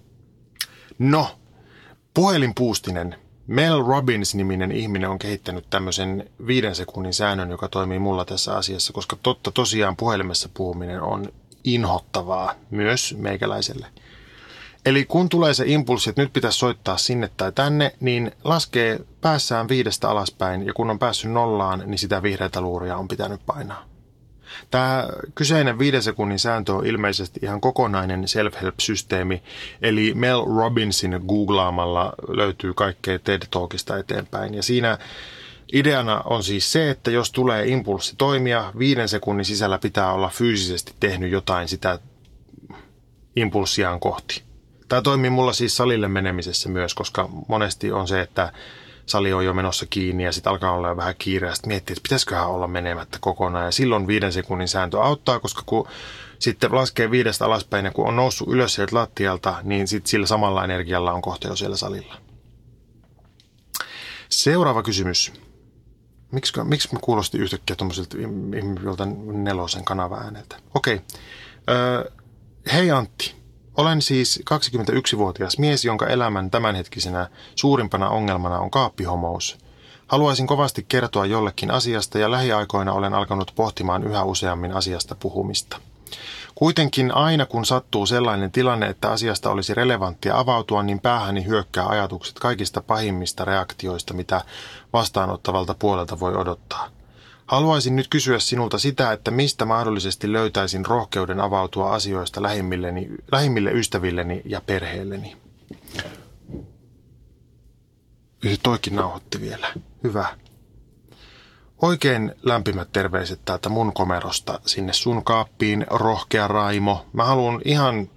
No, puhelinpuustinen. Mel Robbins-niminen ihminen on kehittänyt tämmöisen viiden sekunnin säännön, joka toimii mulla tässä asiassa, koska totta tosiaan puhelimessa puhuminen on inhottavaa myös meikäläiselle – Eli kun tulee se impulssi, että nyt pitäisi soittaa sinne tai tänne, niin laskee päässään viidestä alaspäin ja kun on päässyt nollaan, niin sitä vihreätä luuria on pitänyt painaa. Tämä kyseinen viiden sekunnin sääntö on ilmeisesti ihan kokonainen self-help-systeemi, eli Mel Robbinsin googlaamalla löytyy kaikkea TED Talkista eteenpäin. Ja siinä ideana on siis se, että jos tulee impulssi toimia, viiden sekunnin sisällä pitää olla fyysisesti tehnyt jotain sitä impulssiaan kohti. Tämä toimii mulla siis salille menemisessä myös, koska monesti on se, että sali on jo menossa kiinni ja sitten alkaa olla jo vähän kiire ja sitten miettii, että pitäisiköhän olla menemättä kokonaan. Ja silloin viiden sekunnin sääntö auttaa, koska kun sitten laskee viidestä alaspäin ja kun on noussut ylös sieltä lattialta, niin sitten sillä samalla energialla on kohta jo siellä salilla. Seuraava kysymys. Miksi, miksi mä kuulosti yhtäkkiä tuommoiselta joltain nelosen kanava ääneltä? Okei. Okay. hei Antti. Olen siis 21-vuotias mies, jonka elämän tämänhetkisenä suurimpana ongelmana on kaappihomous. Haluaisin kovasti kertoa jollekin asiasta ja lähiaikoina olen alkanut pohtimaan yhä useammin asiasta puhumista. Kuitenkin aina kun sattuu sellainen tilanne, että asiasta olisi relevanttia avautua, niin päähäni hyökkää ajatukset kaikista pahimmista reaktioista, mitä vastaanottavalta puolelta voi odottaa – Haluaisin nyt kysyä sinulta sitä, että mistä mahdollisesti löytäisin rohkeuden avautua asioista lähimmilleni, lähimmille ystävilleni ja perheelleni. Ja toikin nauhoitti vielä. Hyvä. Oikein lämpimät terveiset täältä mun komerosta sinne sun kaappiin, rohkea Raimo. Mä haluan ihan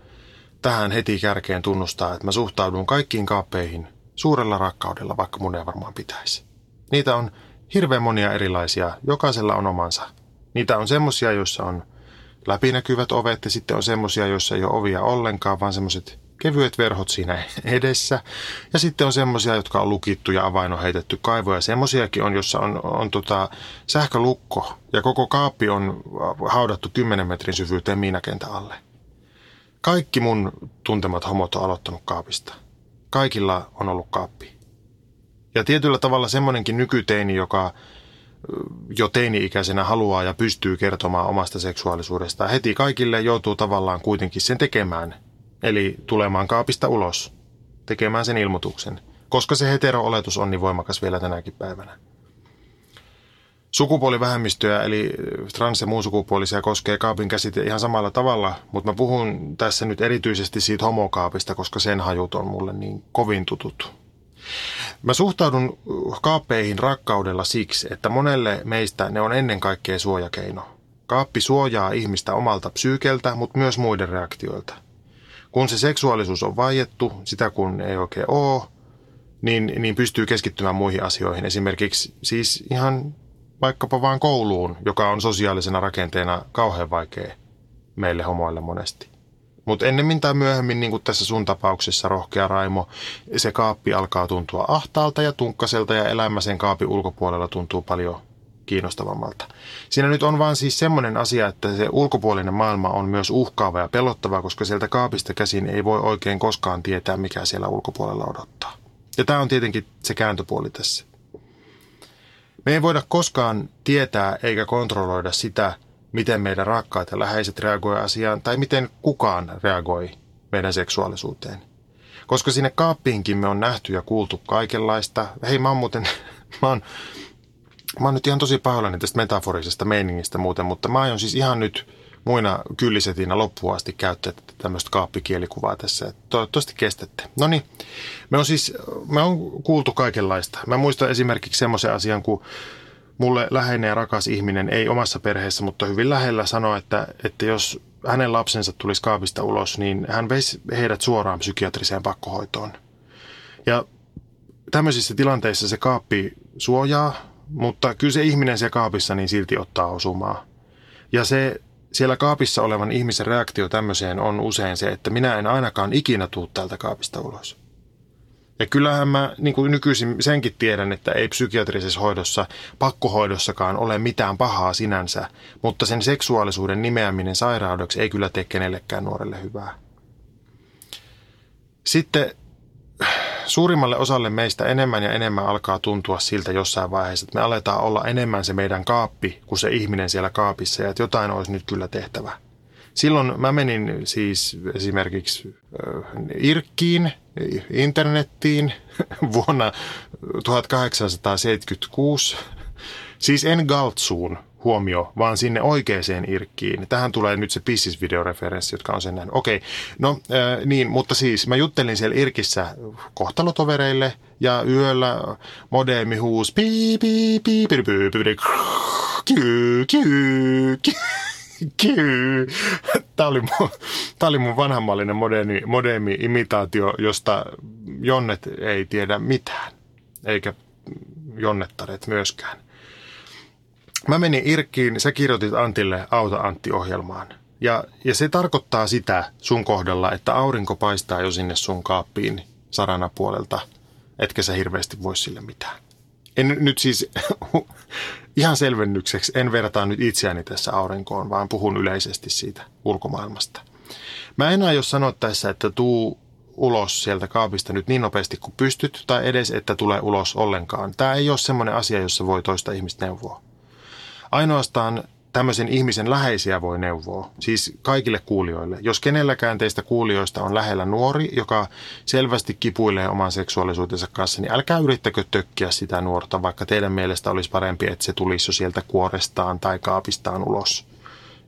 tähän heti kärkeen tunnustaa, että mä suhtaudun kaikkiin kaappeihin suurella rakkaudella, vaikka mun ei varmaan pitäisi. Niitä on hirveän monia erilaisia. Jokaisella on omansa. Niitä on semmosia, joissa on läpinäkyvät ovet ja sitten on semmosia, joissa ei ole ovia ollenkaan, vaan semmoiset kevyet verhot siinä edessä. Ja sitten on semmosia, jotka on lukittu ja avain on heitetty kaivoja. Semmoisiakin on, jossa on, on tota sähkölukko ja koko kaappi on haudattu 10 metrin syvyyteen miinakentä alle. Kaikki mun tuntemat homot on aloittanut kaapista. Kaikilla on ollut kaappi. Ja tietyllä tavalla semmoinenkin nykyteini, joka jo teini-ikäisenä haluaa ja pystyy kertomaan omasta seksuaalisuudestaan, heti kaikille joutuu tavallaan kuitenkin sen tekemään. Eli tulemaan kaapista ulos, tekemään sen ilmoituksen, koska se hetero-oletus on niin voimakas vielä tänäkin päivänä. Sukupuolivähemmistöjä eli trans- ja muunsukupuolisia koskee kaapin käsite ihan samalla tavalla, mutta mä puhun tässä nyt erityisesti siitä homokaapista, koska sen hajut on mulle niin kovin tutut. Mä suhtaudun kaappeihin rakkaudella siksi, että monelle meistä ne on ennen kaikkea suojakeino. Kaappi suojaa ihmistä omalta psyykeltä, mutta myös muiden reaktioilta. Kun se seksuaalisuus on vaiettu, sitä kun ei oikein ole, niin, niin pystyy keskittymään muihin asioihin. Esimerkiksi siis ihan vaikkapa vaan kouluun, joka on sosiaalisena rakenteena kauhean vaikea meille homoille monesti. Mutta ennemmin tai myöhemmin, niin kuin tässä sun tapauksessa, rohkea Raimo, se kaappi alkaa tuntua ahtaalta ja tunkkaselta ja elämä sen kaapin ulkopuolella tuntuu paljon kiinnostavammalta. Siinä nyt on vaan siis semmoinen asia, että se ulkopuolinen maailma on myös uhkaava ja pelottava, koska sieltä kaapista käsin ei voi oikein koskaan tietää, mikä siellä ulkopuolella odottaa. Ja tämä on tietenkin se kääntöpuoli tässä. Me ei voida koskaan tietää eikä kontrolloida sitä, miten meidän rakkaat ja läheiset reagoi asiaan tai miten kukaan reagoi meidän seksuaalisuuteen. Koska sinne kaappiinkin me on nähty ja kuultu kaikenlaista. Hei, mä oon muuten, mä oon, mä oon nyt ihan tosi pahoillani tästä metaforisesta meiningistä muuten, mutta mä aion siis ihan nyt muina kyllisetinä loppuun asti käyttää tämmöistä kaappikielikuvaa tässä. Toivottavasti kestätte. No niin, me on siis, me on kuultu kaikenlaista. Mä muistan esimerkiksi semmoisen asian, kun mulle läheinen ja rakas ihminen, ei omassa perheessä, mutta hyvin lähellä sanoi, että, että jos hänen lapsensa tulisi kaapista ulos, niin hän veisi heidät suoraan psykiatriseen pakkohoitoon. Ja tämmöisissä tilanteissa se kaappi suojaa, mutta kyllä se ihminen siellä kaapissa niin silti ottaa osumaa. Ja se siellä kaapissa olevan ihmisen reaktio tämmöiseen on usein se, että minä en ainakaan ikinä tuu täältä kaapista ulos. Ja kyllähän mä niin kuin nykyisin senkin tiedän, että ei psykiatrisessa hoidossa, pakkohoidossakaan ole mitään pahaa sinänsä, mutta sen seksuaalisuuden nimeäminen sairaudeksi ei kyllä tee kenellekään nuorelle hyvää. Sitten suurimmalle osalle meistä enemmän ja enemmän alkaa tuntua siltä jossain vaiheessa, että me aletaan olla enemmän se meidän kaappi kuin se ihminen siellä kaapissa ja että jotain olisi nyt kyllä tehtävä. Silloin mä menin siis esimerkiksi Irkkiin, internettiin vuonna 1876. Siis en Galtsuun, huomio, vaan sinne oikeaan irkkiin. Tähän tulee nyt se Pissis-videoreferenssi, jotka on sen nähnyt. Okei, no äh, niin, mutta siis mä juttelin siellä irkissä kohtalotovereille ja yöllä modeemi huusi pii, pii, pii, pii, pii, pii, kyy, Tämä oli mun, tämä oli mun vanhanmallinen moderni, modeemi-imitaatio, josta Jonnet ei tiedä mitään, eikä Jonnettaret myöskään. Mä menin Irkkiin, sä kirjoitit Antille Auta Antti-ohjelmaan. Ja, ja se tarkoittaa sitä sun kohdalla, että aurinko paistaa jo sinne sun kaappiin sarana puolelta, etkä sä hirveästi voi sille mitään. En nyt siis ihan selvennykseksi, en vertaa nyt itseäni tässä aurinkoon, vaan puhun yleisesti siitä ulkomaailmasta. Mä en aio sanoa tässä, että tuu ulos sieltä kaapista nyt niin nopeasti kuin pystyt, tai edes, että tulee ulos ollenkaan. Tämä ei ole semmoinen asia, jossa voi toista ihmistä neuvoa. Ainoastaan tämmöisen ihmisen läheisiä voi neuvoa, siis kaikille kuulijoille. Jos kenelläkään teistä kuulijoista on lähellä nuori, joka selvästi kipuilee oman seksuaalisuutensa kanssa, niin älkää yrittäkö tökkiä sitä nuorta, vaikka teidän mielestä olisi parempi, että se tulisi jo sieltä kuorestaan tai kaapistaan ulos.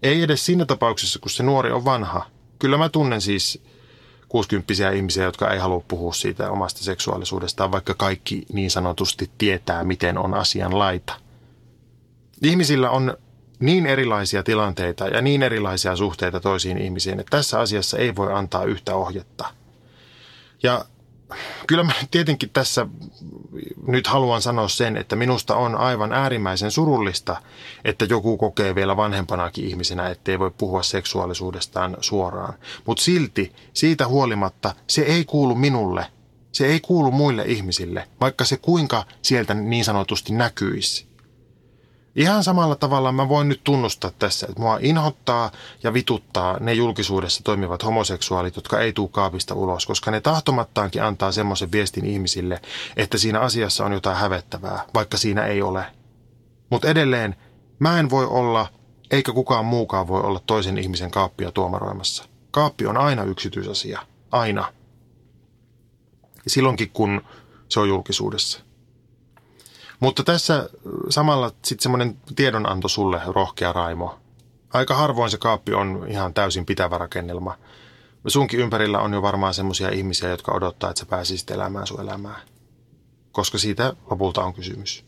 Ei edes siinä tapauksessa, kun se nuori on vanha. Kyllä mä tunnen siis 60 ihmisiä, jotka ei halua puhua siitä omasta seksuaalisuudestaan, vaikka kaikki niin sanotusti tietää, miten on asian laita – Ihmisillä on niin erilaisia tilanteita ja niin erilaisia suhteita toisiin ihmisiin, että tässä asiassa ei voi antaa yhtä ohjetta. Ja kyllä mä tietenkin tässä nyt haluan sanoa sen, että minusta on aivan äärimmäisen surullista, että joku kokee vielä vanhempanakin ihmisenä, ettei voi puhua seksuaalisuudestaan suoraan. Mutta silti, siitä huolimatta, se ei kuulu minulle. Se ei kuulu muille ihmisille, vaikka se kuinka sieltä niin sanotusti näkyisi. Ihan samalla tavalla mä voin nyt tunnustaa tässä, että mua inhottaa ja vituttaa ne julkisuudessa toimivat homoseksuaalit, jotka ei tuu kaapista ulos, koska ne tahtomattaankin antaa semmoisen viestin ihmisille, että siinä asiassa on jotain hävettävää, vaikka siinä ei ole. Mutta edelleen, mä en voi olla, eikä kukaan muukaan voi olla toisen ihmisen kaappia tuomaroimassa. Kaappi on aina yksityisasia. Aina. Silloinkin, kun se on julkisuudessa. Mutta tässä samalla sitten semmoinen tiedonanto sulle, rohkea Raimo. Aika harvoin se kaappi on ihan täysin pitävä rakennelma. Sunkin ympärillä on jo varmaan semmoisia ihmisiä, jotka odottaa, että sä pääsisit elämään sun elämää. Koska siitä lopulta on kysymys.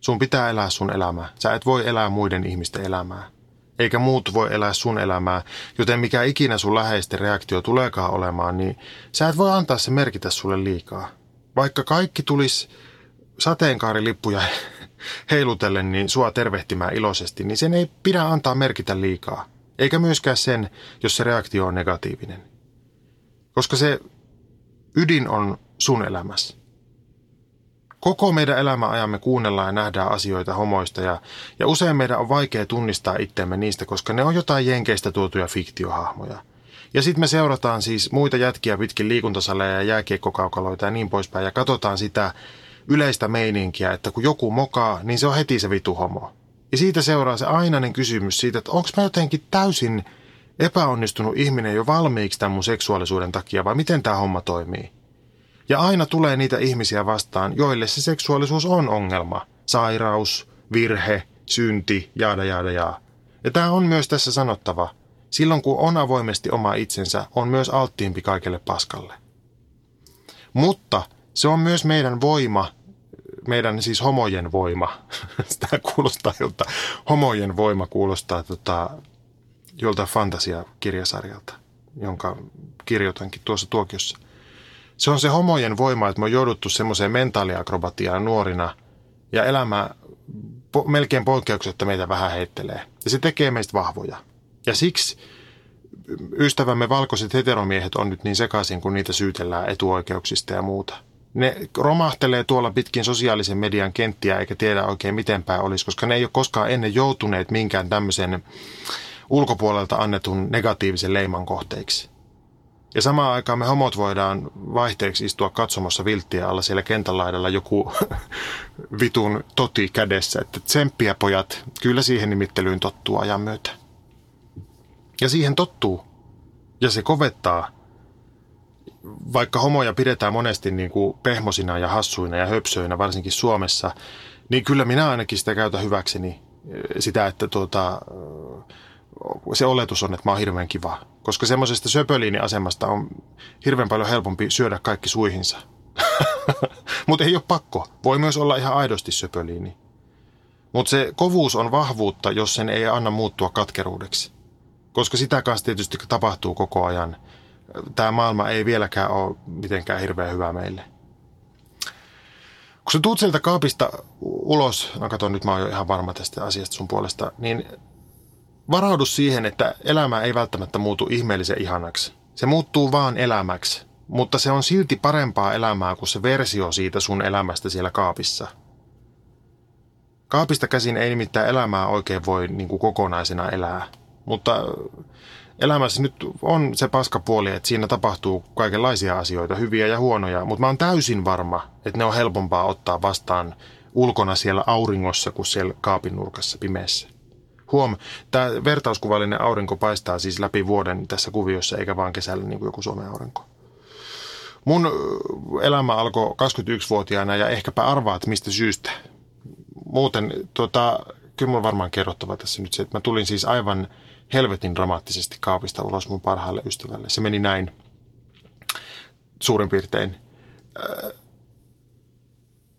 Sun pitää elää sun elämää. Sä et voi elää muiden ihmisten elämää. Eikä muut voi elää sun elämää, joten mikä ikinä sun läheisten reaktio tuleekaan olemaan, niin sä et voi antaa se merkitä sulle liikaa. Vaikka kaikki tulisi sateenkaarilippuja heilutellen niin sua tervehtimään iloisesti, niin sen ei pidä antaa merkitä liikaa. Eikä myöskään sen, jos se reaktio on negatiivinen. Koska se ydin on sun elämässä. Koko meidän elämäajamme kuunnellaan ja nähdään asioita homoista ja, ja usein meidän on vaikea tunnistaa itseämme niistä, koska ne on jotain jenkeistä tuotuja fiktiohahmoja. Ja sitten me seurataan siis muita jätkiä pitkin liikuntasaleja ja jääkiekkokaukaloita ja niin poispäin ja katsotaan sitä yleistä meininkiä, että kun joku mokaa, niin se on heti se vitu homo. Ja siitä seuraa se ainainen kysymys siitä, että onko mä jotenkin täysin epäonnistunut ihminen jo valmiiksi tämän mun seksuaalisuuden takia, vai miten tämä homma toimii? Ja aina tulee niitä ihmisiä vastaan, joille se seksuaalisuus on ongelma. Sairaus, virhe, synti, jaada jaada jaa. Ja tämä on myös tässä sanottava. Silloin kun on avoimesti oma itsensä, on myös alttiimpi kaikelle paskalle. Mutta se on myös meidän voima, meidän siis homojen voima. Sitä kuulostaa jolta, homojen voima kuulostaa tota, jolta fantasiakirjasarjalta, jonka kirjoitankin tuossa tuokiossa. Se on se homojen voima, että me on jouduttu semmoiseen mentaaliakrobatiaan nuorina ja elämä po, melkein poikkeuksetta meitä vähän heittelee. Ja se tekee meistä vahvoja. Ja siksi ystävämme valkoiset heteromiehet on nyt niin sekaisin, kun niitä syytellään etuoikeuksista ja muuta. Ne romahtelee tuolla pitkin sosiaalisen median kenttiä eikä tiedä oikein miten päin olisi, koska ne ei ole koskaan ennen joutuneet minkään tämmöisen ulkopuolelta annetun negatiivisen leiman kohteiksi. Ja samaan aikaan me homot voidaan vaihteeksi istua katsomassa vilttiä alla siellä kentän laidalla joku vitun toti kädessä. Että tsemppiä pojat, kyllä siihen nimittelyyn tottuu ajan myötä. Ja siihen tottuu. Ja se kovettaa. Vaikka homoja pidetään monesti niin kuin pehmosina ja hassuina ja höpsöinä, varsinkin Suomessa, niin kyllä minä ainakin sitä käytän hyväkseni. Sitä, että tuota, se oletus on, että mä oon hirveän kiva. Koska semmoisesta söpöliiniasemasta on hirveän paljon helpompi syödä kaikki suihinsa. Mutta ei ole pakko. Voi myös olla ihan aidosti söpöliini. Mutta se kovuus on vahvuutta, jos sen ei anna muuttua katkeruudeksi. Koska sitä kanssa tietysti tapahtuu koko ajan. Tämä maailma ei vieläkään ole mitenkään hirveän hyvä meille. Kun sä tuut sieltä kaapista ulos, no kato nyt mä oon jo ihan varma tästä asiasta sun puolesta, niin varaudu siihen, että elämä ei välttämättä muutu ihmeellisen ihanaksi. Se muuttuu vaan elämäksi, mutta se on silti parempaa elämää kuin se versio siitä sun elämästä siellä kaapissa. Kaapista käsin ei nimittäin elämää oikein voi niin kuin kokonaisena elää, mutta elämässä nyt on se paskapuoli, että siinä tapahtuu kaikenlaisia asioita, hyviä ja huonoja, mutta mä oon täysin varma, että ne on helpompaa ottaa vastaan ulkona siellä auringossa kuin siellä kaapin nurkassa pimeässä. Huom, tämä vertauskuvallinen aurinko paistaa siis läpi vuoden tässä kuviossa, eikä vaan kesällä niin kuin joku Suomen aurinko. Mun elämä alkoi 21-vuotiaana ja ehkäpä arvaat mistä syystä. Muuten, tota, kyllä mun varmaan kerrottava tässä nyt se, että mä tulin siis aivan helvetin dramaattisesti kaapista ulos mun parhaalle ystävälle. Se meni näin suurin piirtein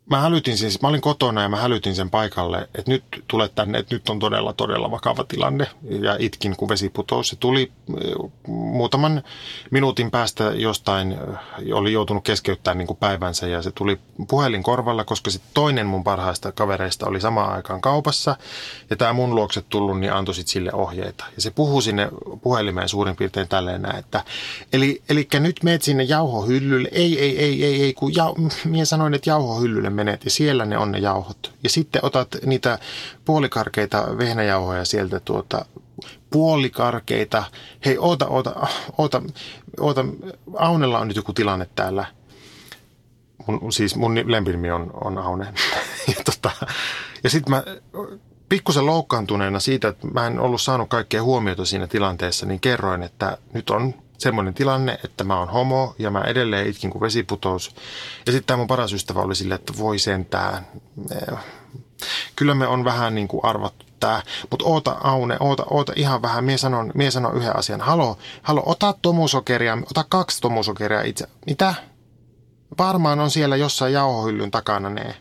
mä hälytin siis, mä olin kotona ja mä hälytin sen paikalle, että nyt tulet tänne, että nyt on todella, todella vakava tilanne. Ja itkin, kun vesi putosi. Se tuli eh, muutaman minuutin päästä jostain, eh, oli joutunut keskeyttämään niin kuin päivänsä ja se tuli puhelin korvalla, koska sitten toinen mun parhaista kavereista oli samaan aikaan kaupassa. Ja tämä mun luokse tullut, niin antoi sitten sille ohjeita. Ja se puhui sinne puhelimeen suurin piirtein tälleen näin, että eli, eli nyt meet sinne jauhohyllylle. Ei, ei, ei, ei, ei kun ja, minä sanoin, että jauhohyllylle menet ja siellä ne on ne jauhot. Ja sitten otat niitä puolikarkeita vehnäjauhoja sieltä tuota, puolikarkeita. Hei, oota, oota, oota, oota, Aunella on nyt joku tilanne täällä. Mun, siis mun lempinimi on, on Aune. ja tota, ja sitten mä pikkusen loukkaantuneena siitä, että mä en ollut saanut kaikkea huomiota siinä tilanteessa, niin kerroin, että nyt on semmoinen tilanne, että mä oon homo ja mä edelleen itkin kuin vesiputous. Ja sitten tämä mun paras ystävä oli silleen, että voi sentään. Kyllä me on vähän niin kuin arvattu tää, mutta oota Aune, oota, oota ihan vähän. Mie sanon, mie sanon yhden asian. Halo, halo, ota tomusokeria, ota kaksi tomusokeria itse. Mitä? Varmaan on siellä jossain jauhohyllyn takana ne.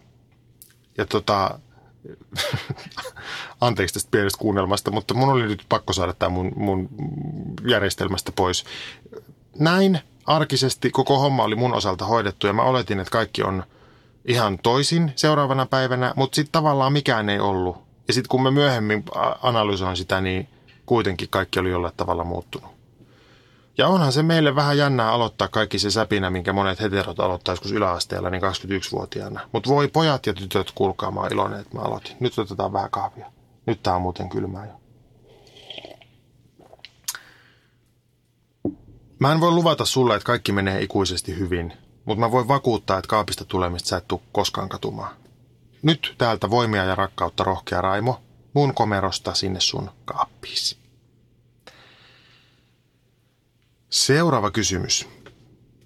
Ja tota, anteeksi tästä pienestä kuunnelmasta, mutta mun oli nyt pakko saada tämä mun, mun järjestelmästä pois. Näin arkisesti koko homma oli mun osalta hoidettu ja mä oletin, että kaikki on ihan toisin seuraavana päivänä, mutta sitten tavallaan mikään ei ollut. Ja sitten kun mä myöhemmin analysoin sitä, niin kuitenkin kaikki oli jollain tavalla muuttunut. Ja onhan se meille vähän jännää aloittaa kaikki se säpinä, minkä monet heterot aloittaa joskus yläasteella, niin 21-vuotiaana. Mutta voi pojat ja tytöt, kuulkaa, mä iloinen, että mä aloitin. Nyt otetaan vähän kahvia. Nyt tää on muuten kylmää jo. Mä en voi luvata sulle, että kaikki menee ikuisesti hyvin, mutta mä voin vakuuttaa, että kaapista tulemista sä et tuu koskaan katumaan. Nyt täältä voimia ja rakkautta rohkea Raimo, mun komerosta sinne sun kaappiisi. Seuraava kysymys.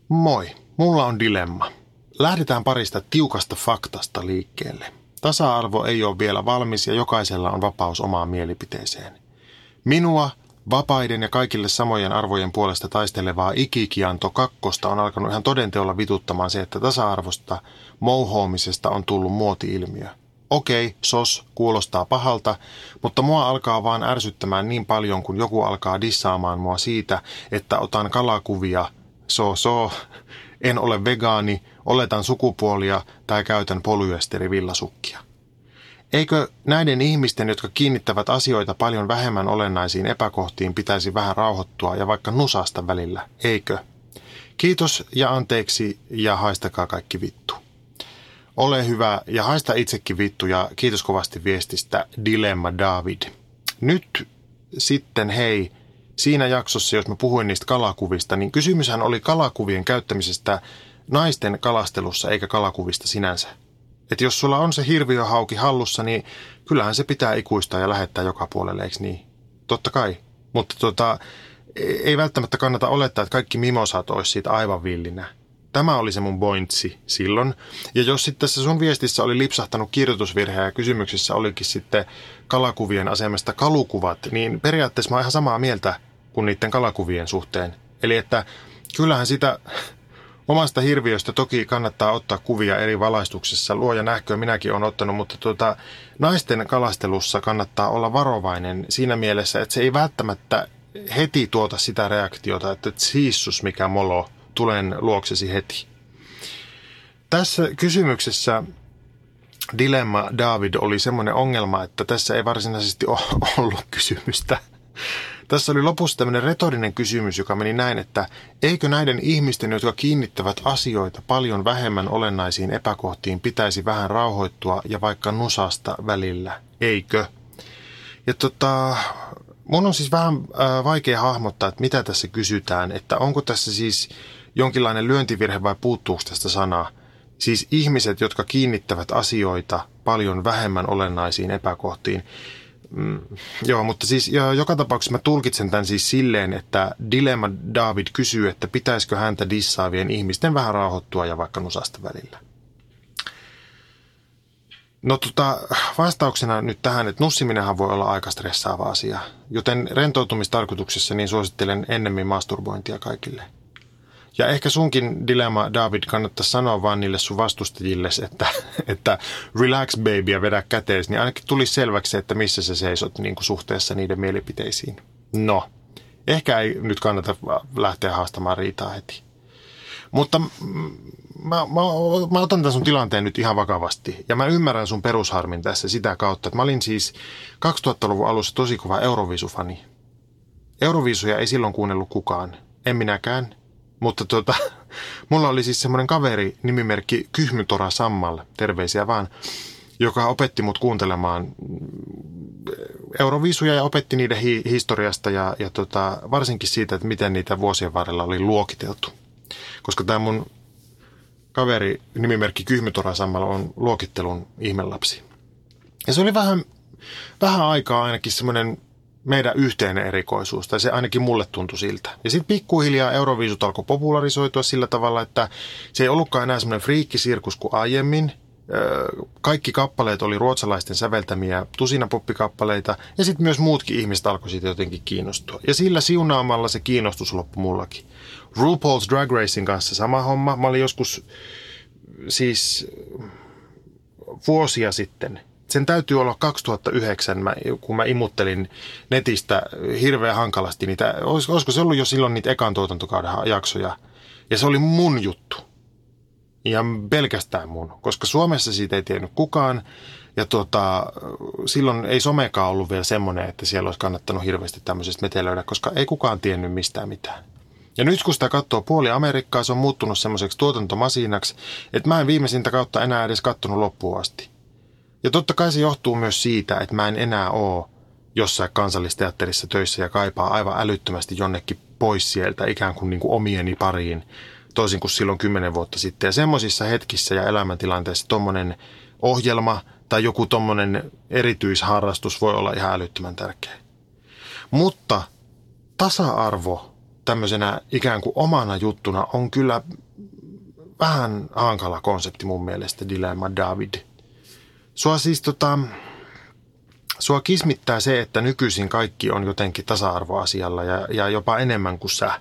Moi, mulla on dilemma. Lähdetään parista tiukasta faktasta liikkeelle. Tasa-arvo ei ole vielä valmis ja jokaisella on vapaus omaan mielipiteeseen. Minua, vapaiden ja kaikille samojen arvojen puolesta taistelevaa ikikianto kakkosta on alkanut ihan todenteolla vituttamaan se, että tasa-arvosta mouhoamisesta on tullut muoti-ilmiö. Okei, sos, kuulostaa pahalta, mutta mua alkaa vaan ärsyttämään niin paljon, kun joku alkaa dissaamaan mua siitä, että otan kalakuvia, so so, en ole vegaani, oletan sukupuolia tai käytän polyesterivillasukkia. Eikö näiden ihmisten, jotka kiinnittävät asioita paljon vähemmän olennaisiin epäkohtiin, pitäisi vähän rauhoittua ja vaikka nusasta välillä, eikö? Kiitos ja anteeksi ja haistakaa kaikki vittu. Ole hyvä ja haista itsekin vittu ja kiitos kovasti viestistä Dilemma David. Nyt sitten hei, siinä jaksossa, jos mä puhuin niistä kalakuvista, niin kysymyshän oli kalakuvien käyttämisestä naisten kalastelussa eikä kalakuvista sinänsä. Että jos sulla on se hirviöhauki hallussa, niin kyllähän se pitää ikuistaa ja lähettää joka puolelle, eikö niin? Totta kai. Mutta tota, ei välttämättä kannata olettaa, että kaikki mimosat olisi siitä aivan villinä. Tämä oli se mun pointsi silloin. Ja jos sitten tässä sun viestissä oli lipsahtanut kirjoitusvirhe ja kysymyksessä olikin sitten kalakuvien asemasta kalukuvat, niin periaatteessa mä oon ihan samaa mieltä kuin niiden kalakuvien suhteen. Eli että kyllähän sitä omasta hirviöstä toki kannattaa ottaa kuvia eri valaistuksessa. Luoja nähköä minäkin olen ottanut, mutta tuota, naisten kalastelussa kannattaa olla varovainen siinä mielessä, että se ei välttämättä heti tuota sitä reaktiota, että siissus mikä molo – tulen luoksesi heti. Tässä kysymyksessä dilemma David oli semmoinen ongelma, että tässä ei varsinaisesti ollut kysymystä. Tässä oli lopussa tämmöinen retorinen kysymys, joka meni näin, että eikö näiden ihmisten, jotka kiinnittävät asioita paljon vähemmän olennaisiin epäkohtiin, pitäisi vähän rauhoittua ja vaikka nusasta välillä, eikö? Ja tota, mun on siis vähän äh, vaikea hahmottaa, että mitä tässä kysytään, että onko tässä siis jonkinlainen lyöntivirhe vai puuttuuko tästä sanaa? Siis ihmiset, jotka kiinnittävät asioita paljon vähemmän olennaisiin epäkohtiin. Mm, joo, mutta siis ja joka tapauksessa mä tulkitsen tämän siis silleen, että Dilemma David kysyy, että pitäisikö häntä dissaavien ihmisten vähän rauhoittua ja vaikka nusasta välillä. No tota, vastauksena nyt tähän, että nussiminenhan voi olla aika stressaava asia, joten rentoutumistarkoituksessa niin suosittelen ennemmin masturbointia kaikille – ja ehkä sunkin dilemma, David, kannattaa sanoa vaan niille sun vastustajille, että, että relax baby ja vedä käteesi, niin ainakin tuli selväksi, että missä sä seisot niin kuin suhteessa niiden mielipiteisiin. No, ehkä ei nyt kannata lähteä haastamaan riitaa heti. Mutta mä, mä, mä otan tämän sun tilanteen nyt ihan vakavasti. Ja mä ymmärrän sun perusharmin tässä sitä kautta, että mä olin siis 2000-luvun alussa tosi kova Euroviisufani. Euroviisuja ei silloin kuunnellut kukaan. En minäkään. Mutta tota, mulla oli siis semmoinen kaveri, nimimerkki Kyhmytora Sammal, terveisiä vaan, joka opetti mut kuuntelemaan Euroviisuja ja opetti niiden hi- historiasta ja, ja tota, varsinkin siitä, että miten niitä vuosien varrella oli luokiteltu. Koska tämä mun kaveri, nimimerkki Kyhmytora Sammal, on luokittelun ihmelapsi. Ja se oli vähän, vähän aikaa ainakin semmoinen meidän yhteinen erikoisuus, tai se ainakin mulle tuntui siltä. Ja sitten pikkuhiljaa Euroviisut alkoi popularisoitua sillä tavalla, että se ei ollutkaan enää semmoinen friikkisirkus kuin aiemmin. Kaikki kappaleet oli ruotsalaisten säveltämiä tusinapoppikappaleita, ja sitten myös muutkin ihmiset alkoi siitä jotenkin kiinnostua. Ja sillä siunaamalla se kiinnostus loppui mullakin. RuPaul's Drag Racing kanssa sama homma. Mä olin joskus siis vuosia sitten – sen täytyy olla 2009, mä, kun mä imuttelin netistä hirveän hankalasti niitä, olis, olisiko se ollut jo silloin niitä ekan tuotantokauden jaksoja, ja se oli mun juttu. Ja pelkästään mun, koska Suomessa siitä ei tiennyt kukaan, ja tuota, silloin ei somekaan ollut vielä semmoinen, että siellä olisi kannattanut hirveästi tämmöisestä metelöidä, koska ei kukaan tiennyt mistään mitään. Ja nyt kun sitä katsoo puoli Amerikkaa, se on muuttunut semmoiseksi tuotantomasiinaksi, että mä en viimeisintä kautta enää edes kattonut loppuun asti. Ja totta kai se johtuu myös siitä, että mä en enää oo jossain kansallisteatterissa töissä ja kaipaa aivan älyttömästi jonnekin pois sieltä ikään kuin, niin kuin omieni pariin toisin kuin silloin kymmenen vuotta sitten. Ja semmoisissa hetkissä ja elämäntilanteissa tuommoinen ohjelma tai joku tuommoinen erityisharrastus voi olla ihan älyttömän tärkeä. Mutta tasa-arvo tämmöisenä ikään kuin omana juttuna on kyllä vähän hankala konsepti mun mielestä, Dilemma David. Sua siis tota, sua kismittää se, että nykyisin kaikki on jotenkin tasa-arvoasialla ja, ja jopa enemmän kuin sä.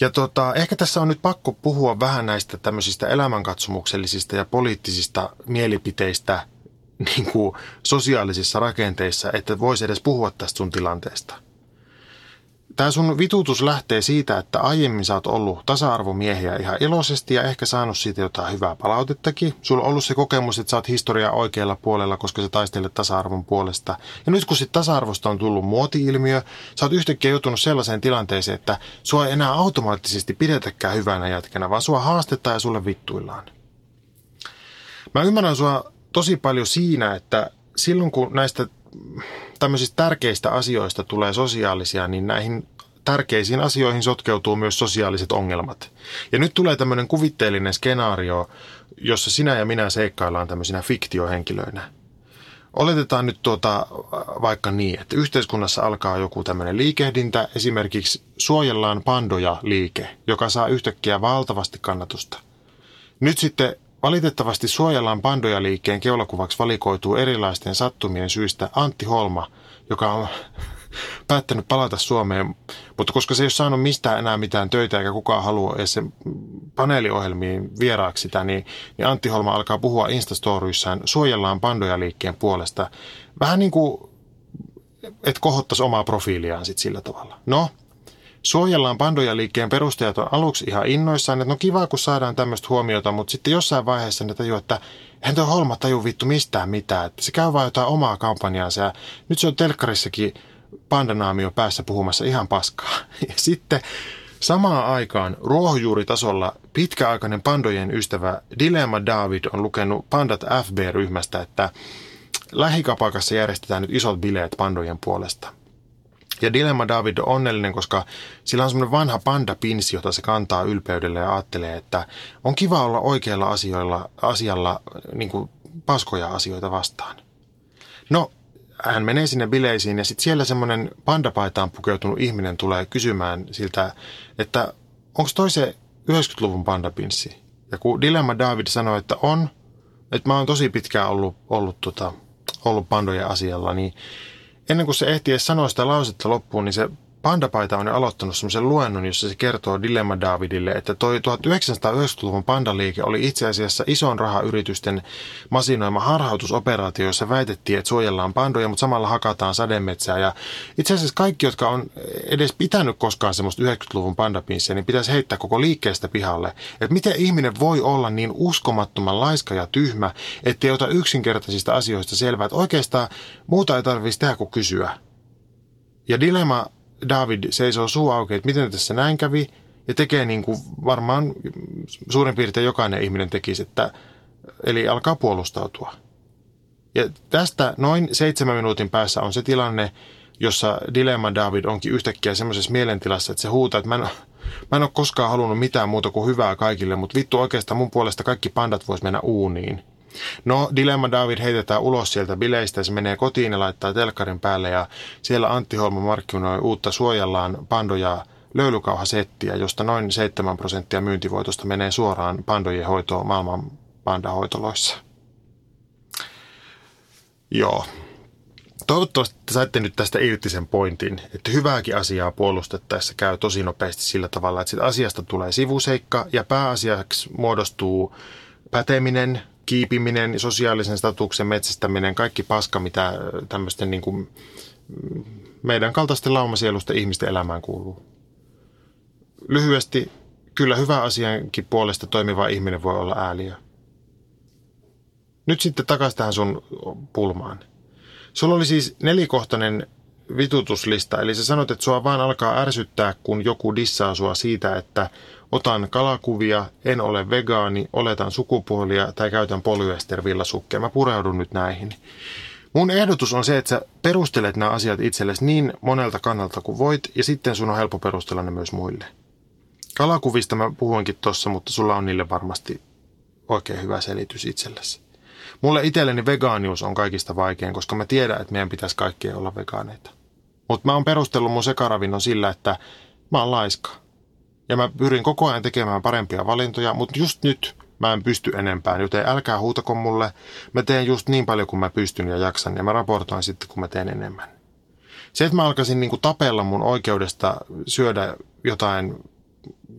Ja tota, ehkä tässä on nyt pakko puhua vähän näistä tämmöisistä elämänkatsomuksellisista ja poliittisista mielipiteistä niin kuin sosiaalisissa rakenteissa, että voisi edes puhua tästä sun tilanteesta – Tämä sun vitutus lähtee siitä, että aiemmin sä oot ollut tasa-arvomiehiä ihan iloisesti ja ehkä saanut siitä jotain hyvää palautettakin. Sulla on ollut se kokemus, että sä oot historiaa oikealla puolella, koska sä taistelet tasa-arvon puolesta. Ja nyt kun sit tasa-arvosta on tullut muoti-ilmiö, sä oot yhtäkkiä joutunut sellaiseen tilanteeseen, että sua ei enää automaattisesti pidetäkään hyvänä jätkänä, vaan sua haastetaan ja sulle vittuillaan. Mä ymmärrän sua tosi paljon siinä, että silloin kun näistä tämmöisistä tärkeistä asioista tulee sosiaalisia, niin näihin tärkeisiin asioihin sotkeutuu myös sosiaaliset ongelmat. Ja nyt tulee tämmöinen kuvitteellinen skenaario, jossa sinä ja minä seikkaillaan tämmöisinä fiktiohenkilöinä. Oletetaan nyt tuota vaikka niin, että yhteiskunnassa alkaa joku tämmöinen liikehdintä, esimerkiksi suojellaan pandoja liike, joka saa yhtäkkiä valtavasti kannatusta. Nyt sitten Valitettavasti suojellaan pandoja liikkeen keulakuvaksi valikoituu erilaisten sattumien syistä Antti Holma, joka on päättänyt palata Suomeen, mutta koska se ei ole saanut mistään enää mitään töitä eikä kukaan halua edes sen paneeliohjelmiin vieraaksi sitä, niin, niin Antti Holma alkaa puhua Instastoryissään suojellaan pandoja liikkeen puolesta. Vähän niin kuin, että kohottaisi omaa profiiliaan sitten sillä tavalla. No, Suojellaan pandoja liikkeen perustajat on aluksi ihan innoissaan, että no kiva kun saadaan tämmöistä huomiota, mutta sitten jossain vaiheessa ne tajuu, että eihän tuo Holma taju vittu mistään mitään, että se käy vaan jotain omaa kampanjaansa ja nyt se on telkkarissakin pandanaamio päässä puhumassa ihan paskaa. Ja sitten samaan aikaan ruohonjuuritasolla pitkäaikainen pandojen ystävä Dilemma David on lukenut Pandat FB-ryhmästä, että lähikapakassa järjestetään nyt isot bileet pandojen puolesta – ja Dilemma David on onnellinen, koska sillä on semmoinen vanha panda-pinsi, jota se kantaa ylpeydellä ja ajattelee, että on kiva olla oikealla asioilla, asialla niin kuin paskoja asioita vastaan. No, hän menee sinne bileisiin ja sitten siellä semmoinen pandapaitaan pukeutunut ihminen tulee kysymään siltä, että onko toi se 90-luvun pandapinssi? Ja kun Dilemma David sanoi, että on, että mä oon tosi pitkään ollut, ollut, tota, ollut pandojen asialla, niin ennen kuin se ehti edes sanoa sitä lausetta loppuun, niin se Pandapaita on aloittanut semmoisen luennon, jossa se kertoo Dilemma Davidille, että toi 1990-luvun pandaliike oli itse asiassa ison rahayritysten masinoima harhautusoperaatio, jossa väitettiin, että suojellaan pandoja, mutta samalla hakataan sademetsää. Ja itse asiassa kaikki, jotka on edes pitänyt koskaan semmoista 90-luvun pandapinssia, niin pitäisi heittää koko liikkeestä pihalle. Että miten ihminen voi olla niin uskomattoman laiska ja tyhmä, ettei ota yksinkertaisista asioista selvää, että oikeastaan muuta ei tarvitsisi tehdä kuin kysyä. Ja Dilemma David seisoo suu auki, että miten tässä näin kävi, ja tekee niin kuin varmaan suurin piirtein jokainen ihminen tekisi, että, eli alkaa puolustautua. Ja tästä noin seitsemän minuutin päässä on se tilanne, jossa Dilemma David onkin yhtäkkiä semmoisessa mielentilassa, että se huutaa, että mä en, mä en ole koskaan halunnut mitään muuta kuin hyvää kaikille, mutta vittu oikeastaan mun puolesta kaikki pandat vois mennä uuniin. No, Dilemma David heitetään ulos sieltä bileistä, se menee kotiin ja laittaa telkkarin päälle ja siellä Antti Holma markkinoi uutta suojellaan pandoja löylykauhasettiä, josta noin 7 prosenttia myyntivoitosta menee suoraan pandojen hoitoon maailman pandahoitoloissa. Joo. Toivottavasti saitte nyt tästä irti sen pointin, että hyvääkin asiaa puolustettaessa käy tosi nopeasti sillä tavalla, että siitä asiasta tulee sivuseikka ja pääasiaksi muodostuu päteminen, kiipiminen, sosiaalisen statuksen metsästäminen, kaikki paska, mitä tämmöisten niin kuin meidän kaltaisten laumasielusten ihmisten elämään kuuluu. Lyhyesti, kyllä hyvä asiankin puolesta toimiva ihminen voi olla ääliö. Nyt sitten takaisin tähän sun pulmaan. Sulla oli siis nelikohtainen vitutuslista, eli sä sanot, että sua vaan alkaa ärsyttää, kun joku dissaa sua siitä, että Otan kalakuvia, en ole vegaani, oletan sukupuolia tai käytän polyestervillasukkeja. Mä pureudun nyt näihin. Mun ehdotus on se, että sä perustelet nämä asiat itsellesi niin monelta kannalta kuin voit, ja sitten sun on helppo perustella ne myös muille. Kalakuvista mä puhuinkin tuossa, mutta sulla on niille varmasti oikein hyvä selitys itsellesi. Mulle itselleni vegaanius on kaikista vaikein, koska mä tiedän, että meidän pitäisi kaikkien olla vegaaneita. Mutta mä oon perustellut mun sekaravinnon sillä, että mä oon laiska. Ja mä pyrin koko ajan tekemään parempia valintoja, mutta just nyt mä en pysty enempään, joten älkää huutako mulle. Mä teen just niin paljon kuin mä pystyn ja jaksan ja mä raportoin sitten, kun mä teen enemmän. Se, että mä alkaisin niin kuin tapella mun oikeudesta syödä jotain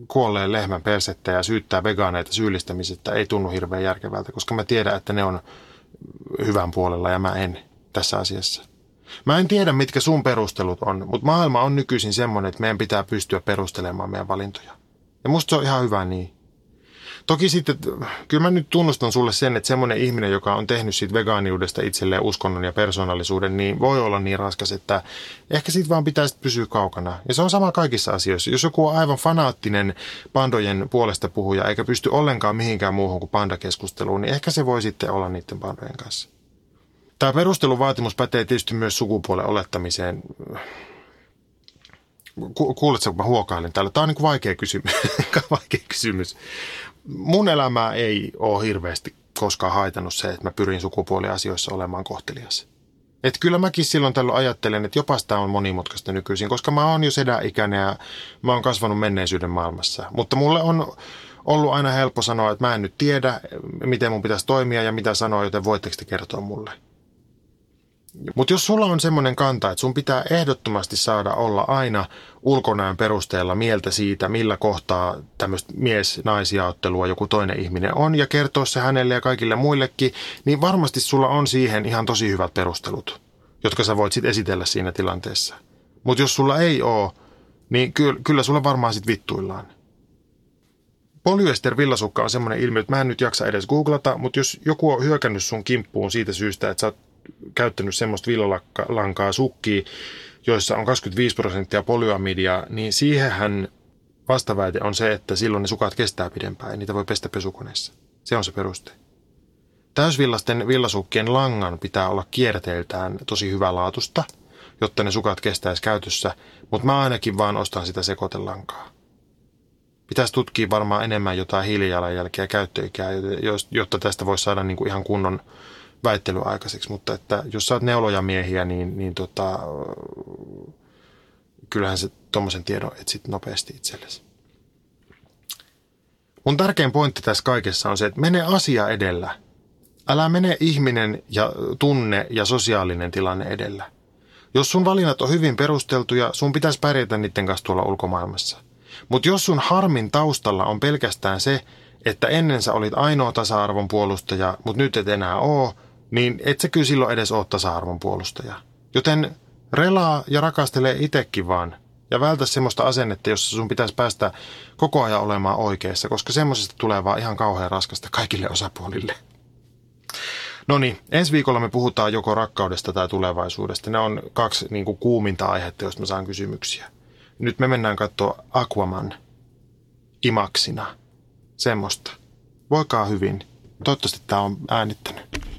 kuolleen lehmän persettä ja syyttää vegaaneita syyllistämisestä ei tunnu hirveän järkevältä, koska mä tiedän, että ne on hyvän puolella ja mä en tässä asiassa. Mä en tiedä, mitkä sun perustelut on, mutta maailma on nykyisin semmoinen, että meidän pitää pystyä perustelemaan meidän valintoja. Ja musta se on ihan hyvä niin. Toki sitten, kyllä mä nyt tunnustan sulle sen, että semmoinen ihminen, joka on tehnyt siitä vegaaniudesta itselleen uskonnon ja persoonallisuuden, niin voi olla niin raskas, että ehkä siitä vaan pitäisi pysyä kaukana. Ja se on sama kaikissa asioissa. Jos joku on aivan fanaattinen pandojen puolesta puhuja, eikä pysty ollenkaan mihinkään muuhun kuin pandakeskusteluun, niin ehkä se voi sitten olla niiden pandojen kanssa. Tämä perusteluvaatimus pätee tietysti myös sukupuolen olettamiseen. Kuuletko, kun mä huokailen täällä? Tämä on niin vaikea kysymys. vaikea kysymys mun elämää ei ole hirveästi koskaan haitannut se, että mä pyrin sukupuoliasioissa olemaan kohtelias. Että kyllä mäkin silloin tällöin ajattelen, että jopa tämä on monimutkaista nykyisin, koska mä oon jo sedä-ikäinen ja mä oon kasvanut menneisyyden maailmassa. Mutta mulle on ollut aina helppo sanoa, että mä en nyt tiedä, miten mun pitäisi toimia ja mitä sanoa, joten voitteko te kertoa mulle. Mutta jos sulla on semmoinen kanta, että sun pitää ehdottomasti saada olla aina ulkonäön perusteella mieltä siitä, millä kohtaa tämmöistä mies-naisjaottelua joku toinen ihminen on ja kertoa se hänelle ja kaikille muillekin, niin varmasti sulla on siihen ihan tosi hyvät perustelut, jotka sä voit sitten esitellä siinä tilanteessa. Mutta jos sulla ei ole, niin kyllä, kyllä sulla varmaan sitten vittuillaan. Polyester villasukka on semmoinen ilmiö, että mä en nyt jaksa edes googlata, mutta jos joku on hyökännyt sun kimppuun siitä syystä, että sä oot käyttänyt semmoista villalankaa sukkia, joissa on 25 prosenttia polyamidia, niin siihenhän vastaväite on se, että silloin ne sukat kestää pidempään ja niitä voi pestä pesukoneessa. Se on se peruste. Täysvillasten villasukkien langan pitää olla kierteiltään tosi hyvälaatusta, jotta ne sukat kestäisi käytössä, mutta mä ainakin vaan ostan sitä sekoitelankaa. Pitäisi tutkia varmaan enemmän jotain hiilijalanjälkeä ja käyttöikää, jotta tästä voisi saada niinku ihan kunnon väittely aikaiseksi, mutta että jos sä oot neulojamiehiä, niin, niin tota, kyllähän se tuommoisen tiedon etsit nopeasti itsellesi. Mun tärkein pointti tässä kaikessa on se, että mene asia edellä. Älä mene ihminen ja tunne ja sosiaalinen tilanne edellä. Jos sun valinnat on hyvin perusteltuja, sun pitäisi pärjätä niiden kanssa tuolla ulkomaailmassa. Mutta jos sun harmin taustalla on pelkästään se, että ennen sä olit ainoa tasa-arvon puolustaja, mutta nyt et enää oo, niin et sä kyllä silloin edes ole tasa-arvon puolustaja. Joten relaa ja rakastele itsekin vaan. Ja vältä semmoista asennetta, jossa sun pitäisi päästä koko ajan olemaan oikeassa, koska semmoisesta tulee vaan ihan kauhean raskasta kaikille osapuolille. No niin, ensi viikolla me puhutaan joko rakkaudesta tai tulevaisuudesta. Ne on kaksi niin kuin, kuuminta aihetta, joista mä saan kysymyksiä. Nyt me mennään katsoa Aquaman imaksina. Semmoista. Voikaa hyvin. Toivottavasti tämä on äänittänyt.